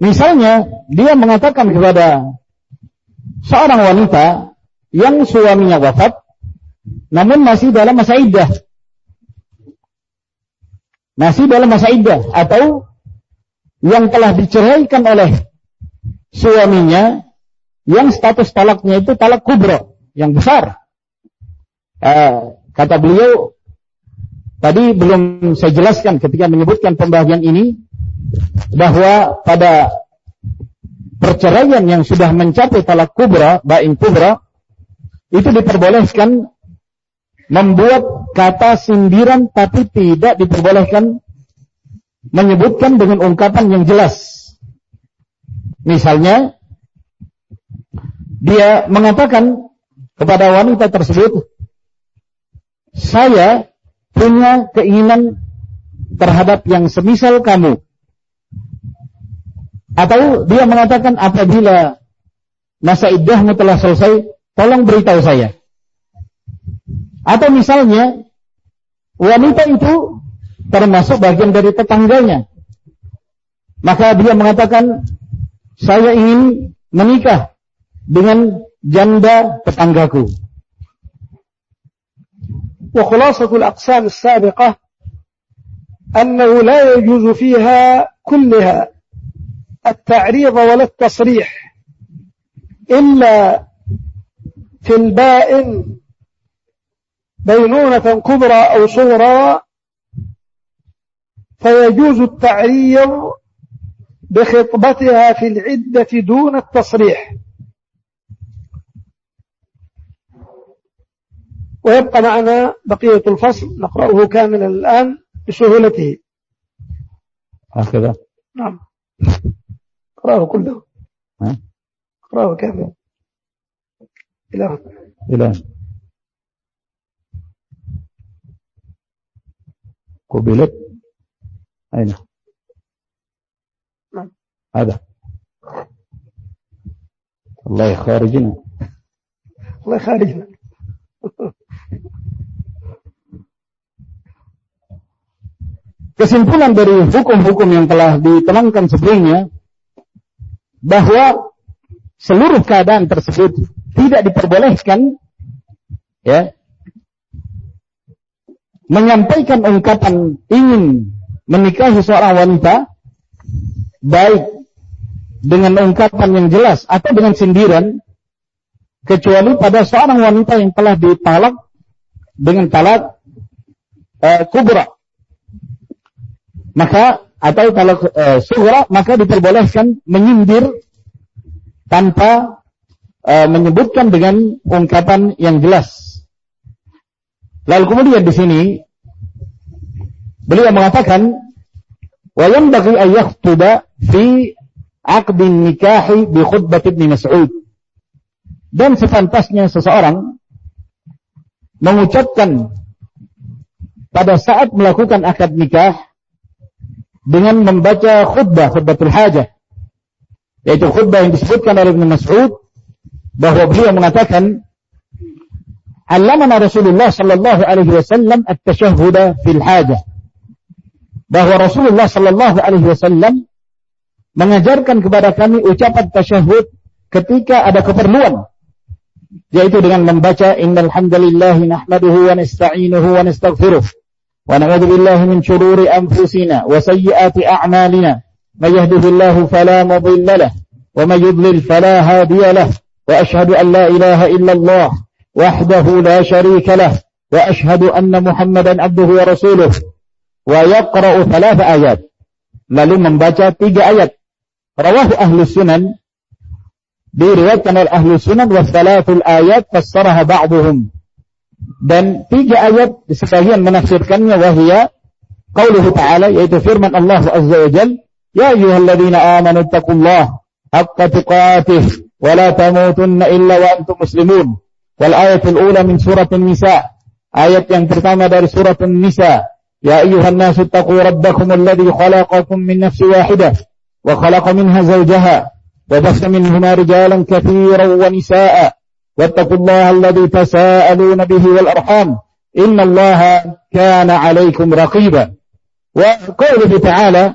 Misalnya, dia mengatakan kepada seorang wanita yang suaminya wafat, namun masih dalam masa iddah. Masih dalam masa iddah. Atau yang telah diceraikan oleh suaminya, yang status talaknya itu talak kubro, yang besar. Uh, kata beliau, tadi belum saya jelaskan ketika menyebutkan pembagian ini, bahwa pada perceraian yang sudah mencapai talak kubra, bain kubra, itu diperbolehkan membuat kata sindiran tapi tidak diperbolehkan menyebutkan dengan ungkapan yang jelas. Misalnya, dia mengatakan kepada wanita tersebut, saya punya keinginan terhadap yang semisal kamu. Atau dia mengatakan apabila masa iddahmu telah selesai, tolong beritahu saya. Atau misalnya wanita itu termasuk bagian dari tetangganya. Maka dia mengatakan, saya ingin menikah dengan janda tetanggaku. وخلاصة الأقسام السابقة أنه لا يجوز فيها كلها التعريض ولا التصريح إلا في البائن بينونة كبرى أو صغرى فيجوز التعريض بخطبتها في العدة دون التصريح. ويبقى معنا بقية الفصل نقرأه كاملا الآن بسهولته. هكذا؟ نعم. اقرأه كله. اقرأه كاملا. إلى إلى قبلت أين نعم هذا الله خارجنا الله خارجنا Kesimpulan dari hukum-hukum yang telah ditenangkan sebelumnya bahwa seluruh keadaan tersebut tidak diperbolehkan ya menyampaikan ungkapan ingin menikahi seorang wanita baik dengan ungkapan yang jelas atau dengan sindiran kecuali pada seorang wanita yang telah ditalak dengan talak uh, kubra. Maka atau talak uh, sugra maka diperbolehkan menyindir tanpa uh, menyebutkan dengan ungkapan yang jelas lalu kemudian di sini beliau mengatakan wa yanbaghi an yakhtuba fi aqdin nikahi bi khutbah Ibnu Mas'ud. Dan sepantasnya seseorang mengucapkan pada saat melakukan akad nikah dengan membaca khutbah khutbatul hajah yaitu khutbah yang disebutkan oleh Ibnu Mas'ud bahwa beliau mengatakan Allamana Rasulullah sallallahu alaihi wasallam at-tashahhud fil hajah bahwa Rasulullah sallallahu alaihi wasallam mengajarkan kepada kami ucapan tasyahud ketika ada keperluan yaitu dengan membaca innal hamdalillah nahmaduhu wa nasta'inuhu wa nastaghfiruh wa na'udzu billahi min shururi anfusina wa sayyiati a'malina. May yahdihillahu fala mudilla lahu wa may yudlil fala hadiya lahu wa ashhadu an la ilaha illa La sharika lahu wa ashhadu anna Muhammadan abduhu wa rasuluh wa yaqra'u thalatha ayat lalu membaca tiga ayat rawahu ahlu sunan diriwayatkan oleh ahlu sunan wa salatul ayat fassaraha ba'duhum dan tiga ayat sebagian menafsirkannya wahia qauluhu ta'ala yaitu firman Allah azza wa jal ya ayyuhalladzina amanu taqullaha haqqa tuqatih wa la tamutunna illa wa antum muslimun wal ayatul ula min surat nisa ayat yang pertama dari surat nisa ya ayyuhan nasu taqu rabbakum alladhi khalaqakum min nafsin wahidah وخلق منها زوجها وبث منهما رجالا كثيرا ونساء. واتقوا الله الذي تساءلون به والأرحام. إن الله كان عليكم رقيبا. وقوله تعالى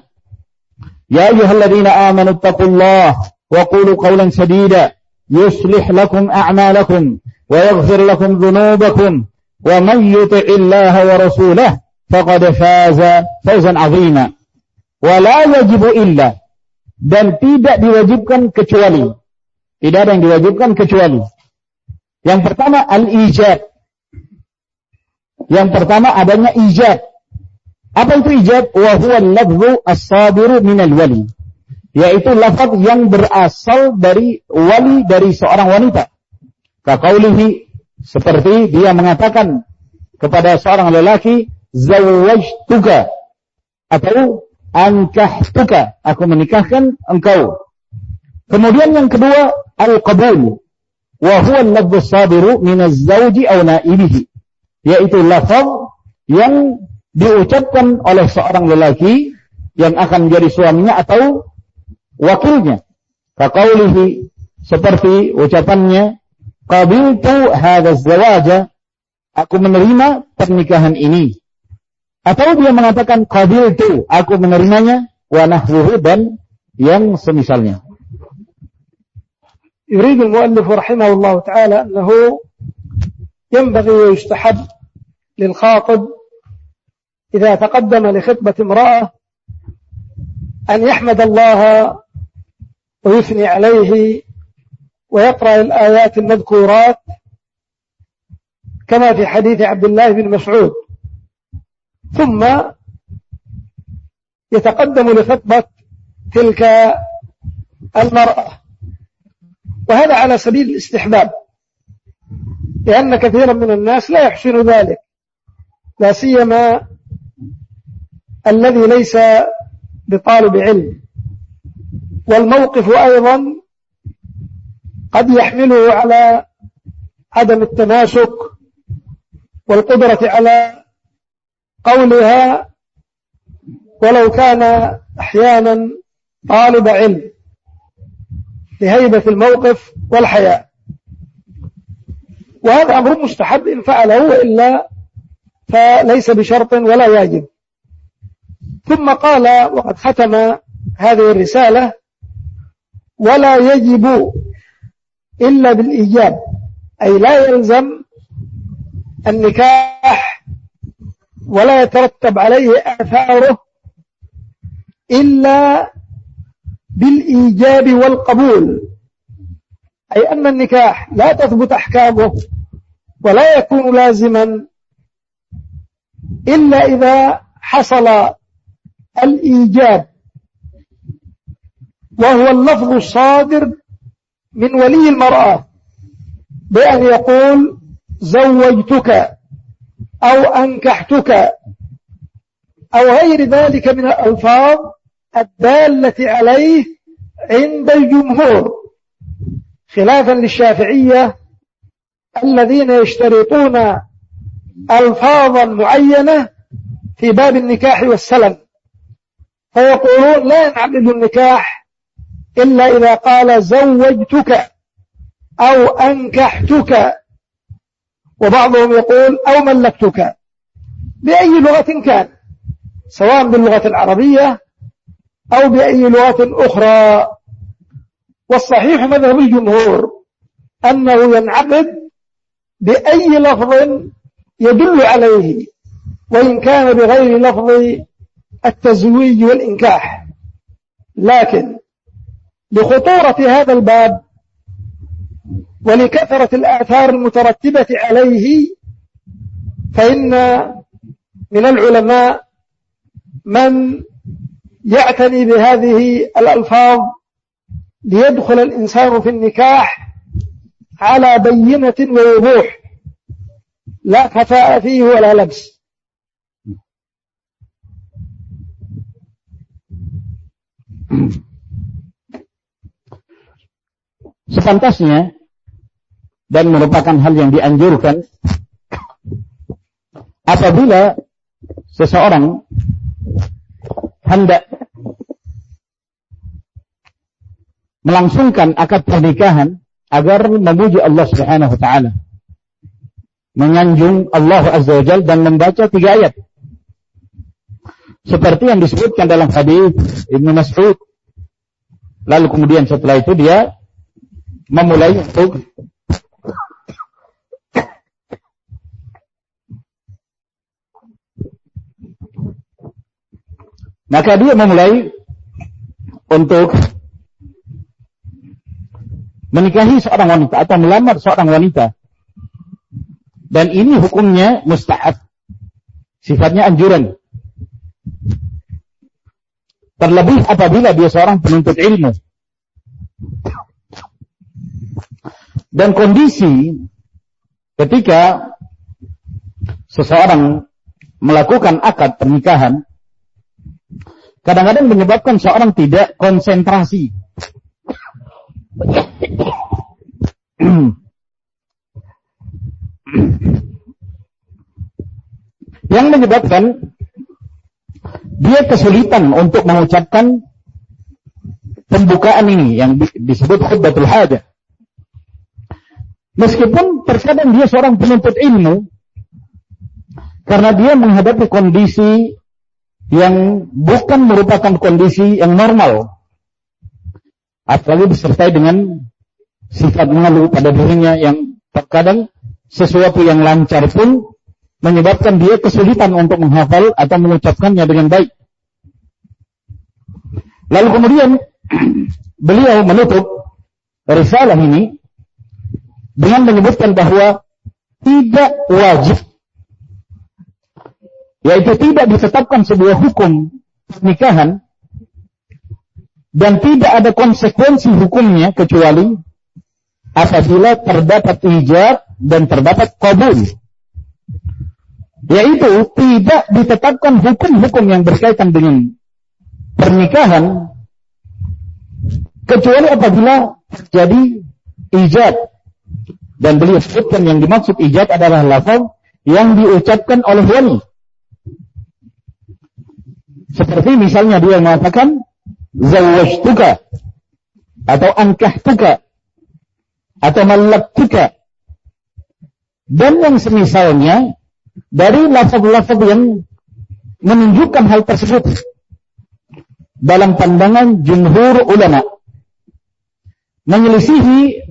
يا أيها الذين آمنوا اتقوا الله وقولوا قولا سديدا يصلح لكم أعمالكم ويغفر لكم ذنوبكم ومن يطع الله ورسوله فقد فاز فوزا عظيما ولا يجب إلا dan tidak diwajibkan kecuali. Tidak ada yang diwajibkan kecuali. Yang pertama al-ijab. Yang pertama adanya ijab. Apa itu ijab? Wa huwa al-lafzu as-sabiru al wali. Yaitu lafaz yang berasal dari wali dari seorang wanita. Kakaulihi seperti dia mengatakan kepada seorang lelaki zawwajtuka atau ankahtuka, aku menikahkan engkau. Kemudian yang kedua, al-qabul. Wa huwa al-lafdhu sabiru min az-zawji aw naibihi. Yaitu lafaz yang diucapkan oleh seorang lelaki yang akan menjadi suaminya atau wakilnya. Kaqaulihi seperti ucapannya, qabiltu hadha az-zawaja, aku menerima pernikahan ini. Atau dia mengatakan qabil tu, aku menerimanya, wa nahwuhu dan yang semisalnya. يريد المؤلف رحمه الله تعالى أنه ينبغي ويستحب للخاطب إذا تقدم لخطبة امرأة أن يحمد الله ويثني عليه ويقرأ الآيات المذكورات كما في حديث عبد الله بن مسعود. ثم يتقدم لخطبة تلك المرأة. وهذا على سبيل الاستحباب لأن كثيرا من الناس لا يحسن ذلك لا سيما الذي ليس بطالب علم. والموقف أيضا قد يحمله على عدم التماسك والقدرة على قولها ولو كان أحيانا طالب علم لهيبة الموقف والحياء. وهذا أمر مستحب إن فعله وإلا فليس بشرط ولا واجب. ثم قال وقد ختم هذه الرسالة ولا يجب إلا بالإيجاب. أي لا يلزم النكاح ولا يترتب عليه آثاره إلا بالإيجاب والقبول. أي أن النكاح لا تثبت أحكامه ولا يكون لازما إلا إذا حصل الإيجاب. وهو اللفظ الصادر من ولي المرأة بأن يقول زوجتك أو أنكحتك أو غير ذلك من الألفاظ الدالة عليه عند الجمهور خلافا للشافعية الذين يشترطون ألفاظا معينة في باب النكاح والسلم. فيقولون لا ينعقد النكاح إلا إذا قال زوجتك أو أنكحتك. وبعضهم يقول أو ملكتك. بأي لغة كان؟ سواء باللغة العربية أو بأي لغة أخرى. والصحيح مذهب الجمهور أنه ينعقد بأي لفظ يدل عليه وإن كان بغير لفظ التزويج والإنكاح. لكن لخطورة هذا الباب ولكثرة الآثار المترتبة عليه فإن من العلماء من يعتني بهذه الألفاظ ليدخل الإنسان في النكاح على بينة ووضوح لا خفاء فيه ولا لبس. sepantasnya dan merupakan hal yang dianjurkan apabila seseorang hendak melangsungkan akad pernikahan agar memuji Allah Subhanahu wa taala. Menyanjung Allah Azza wa Jalla dan membaca tiga ayat. Seperti yang disebutkan dalam hadis Ibnu Mas'ud. Lalu kemudian setelah itu dia memulai untuk Maka dia memulai untuk menikahi seorang wanita atau melamar seorang wanita. Dan ini hukumnya mustahab. Sifatnya anjuran. Terlebih apabila dia seorang penuntut ilmu. Dan kondisi ketika seseorang melakukan akad pernikahan kadang-kadang menyebabkan seorang tidak konsentrasi. Yang menyebabkan dia kesulitan untuk mengucapkan pembukaan ini yang disebut khutbatul hajah. Meskipun terkadang dia seorang penuntut ilmu, karena dia menghadapi kondisi yang bukan merupakan kondisi yang normal. Apalagi disertai dengan sifat malu pada dirinya yang terkadang sesuatu yang lancar pun menyebabkan dia kesulitan untuk menghafal atau mengucapkannya dengan baik. Lalu kemudian beliau menutup risalah ini dengan menyebutkan bahwa tidak wajib yaitu tidak ditetapkan sebuah hukum pernikahan dan tidak ada konsekuensi hukumnya kecuali apabila terdapat ijab dan terdapat kabul yaitu tidak ditetapkan hukum-hukum yang berkaitan dengan pernikahan kecuali apabila terjadi ijab dan beliau sebutkan yang dimaksud ijab adalah lafaz yang diucapkan oleh wali. Seperti misalnya dia mengatakan zawwajtuka atau ankahtuka atau malaktuka. Dan yang semisalnya dari lafaz-lafaz yang menunjukkan hal tersebut dalam pandangan jumhur ulama menyelisihi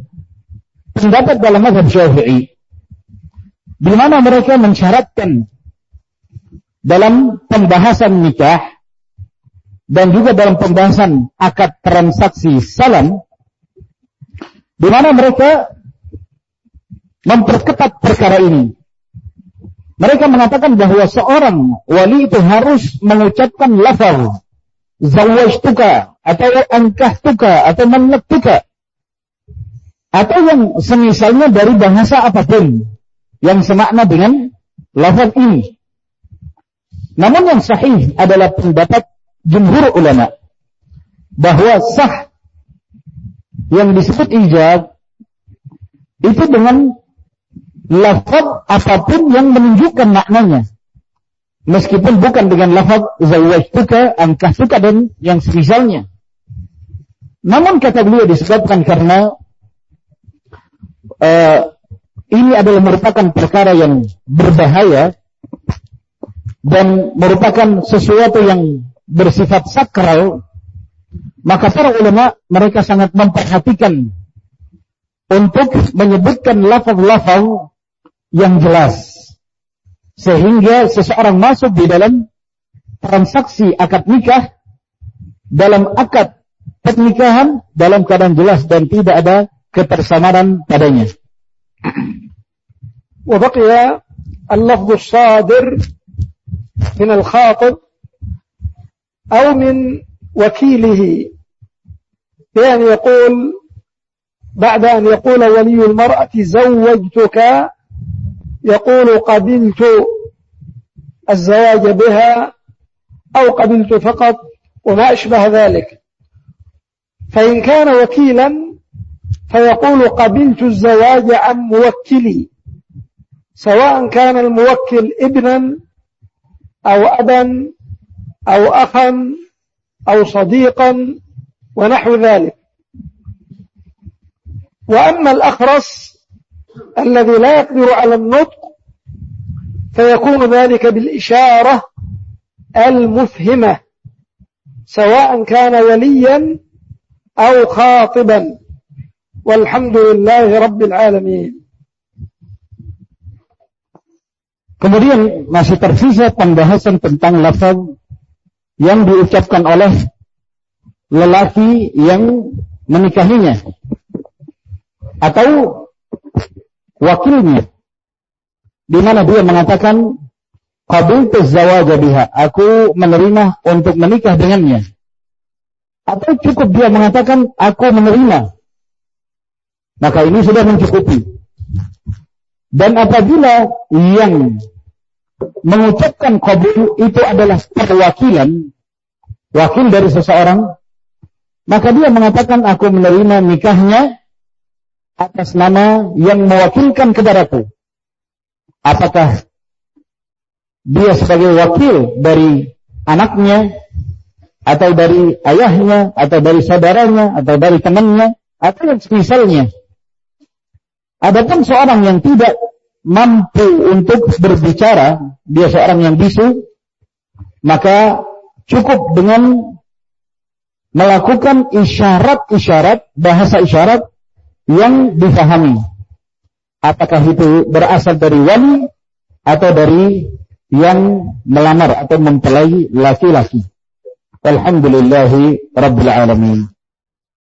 pendapat dalam mazhab Syafi'i di mana mereka mensyaratkan dalam pembahasan nikah dan juga dalam pembahasan akad transaksi salam di mana mereka memperketat perkara ini. Mereka mengatakan bahwa seorang wali itu harus mengucapkan lafaz zawajtuka atau angkahtuka atau manlaktuka atau yang semisalnya dari bahasa apa pun yang semakna dengan lafaz ini. Namun yang sahih adalah pendapat jumhur ulama bahwa sah yang disebut ijab itu dengan lafaz apa pun yang menunjukkan maknanya. Meskipun bukan dengan lafaz zawajtuka, angkahtuka dan yang semisalnya. Namun kata beliau disebabkan karena uh, ini adalah merupakan perkara yang berbahaya dan merupakan sesuatu yang bersifat sakral, maka para ulama mereka sangat memperhatikan untuk menyebutkan lafaz-lafaz yang jelas sehingga seseorang masuk di dalam transaksi akad nikah dalam akad pernikahan dalam keadaan jelas dan tidak ada ketersamaran padanya. وبقي اللفظ الصادر من الخاطب أو من وكيله بأن يقول بعد أن يقول ولي المرأة زوجتك يقول قبلت الزواج بها أو قبلت فقط وما أشبه ذلك فإن كان وكيلا فيقول قبلت الزواج عن موكلي سواء كان الموكل ابنا أو أبا أو أخا أو صديقا ونحو ذلك. وأما الأخرس الذي لا يقدر على النطق فيكون ذلك بالإشارة المفهمة سواء كان وليا أو خاطبا. والحمد لله رب العالمين Kemudian masih tersisa pembahasan tentang lafaz yang diucapkan oleh lelaki yang menikahinya atau wakilnya di mana dia mengatakan qabiltu zawaja biha aku menerima untuk menikah dengannya atau cukup dia mengatakan aku menerima maka ini sudah mencukupi dan apabila yang mengucapkan qabil itu adalah perwakilan wakil dari seseorang maka dia mengatakan aku menerima nikahnya atas nama yang mewakilkan kepadaku. Apakah dia sebagai wakil dari anaknya, atau dari ayahnya, atau dari saudaranya, atau dari temannya, atau yang semisalnya. Adapun seorang yang tidak mampu untuk berbicara, dia seorang yang bisu, maka cukup dengan melakukan isyarat-isyarat, bahasa isyarat yang difahami. Apakah itu berasal dari wali atau dari yang melamar atau mempelai laki-laki. Alhamdulillahi Rabbil Alamin.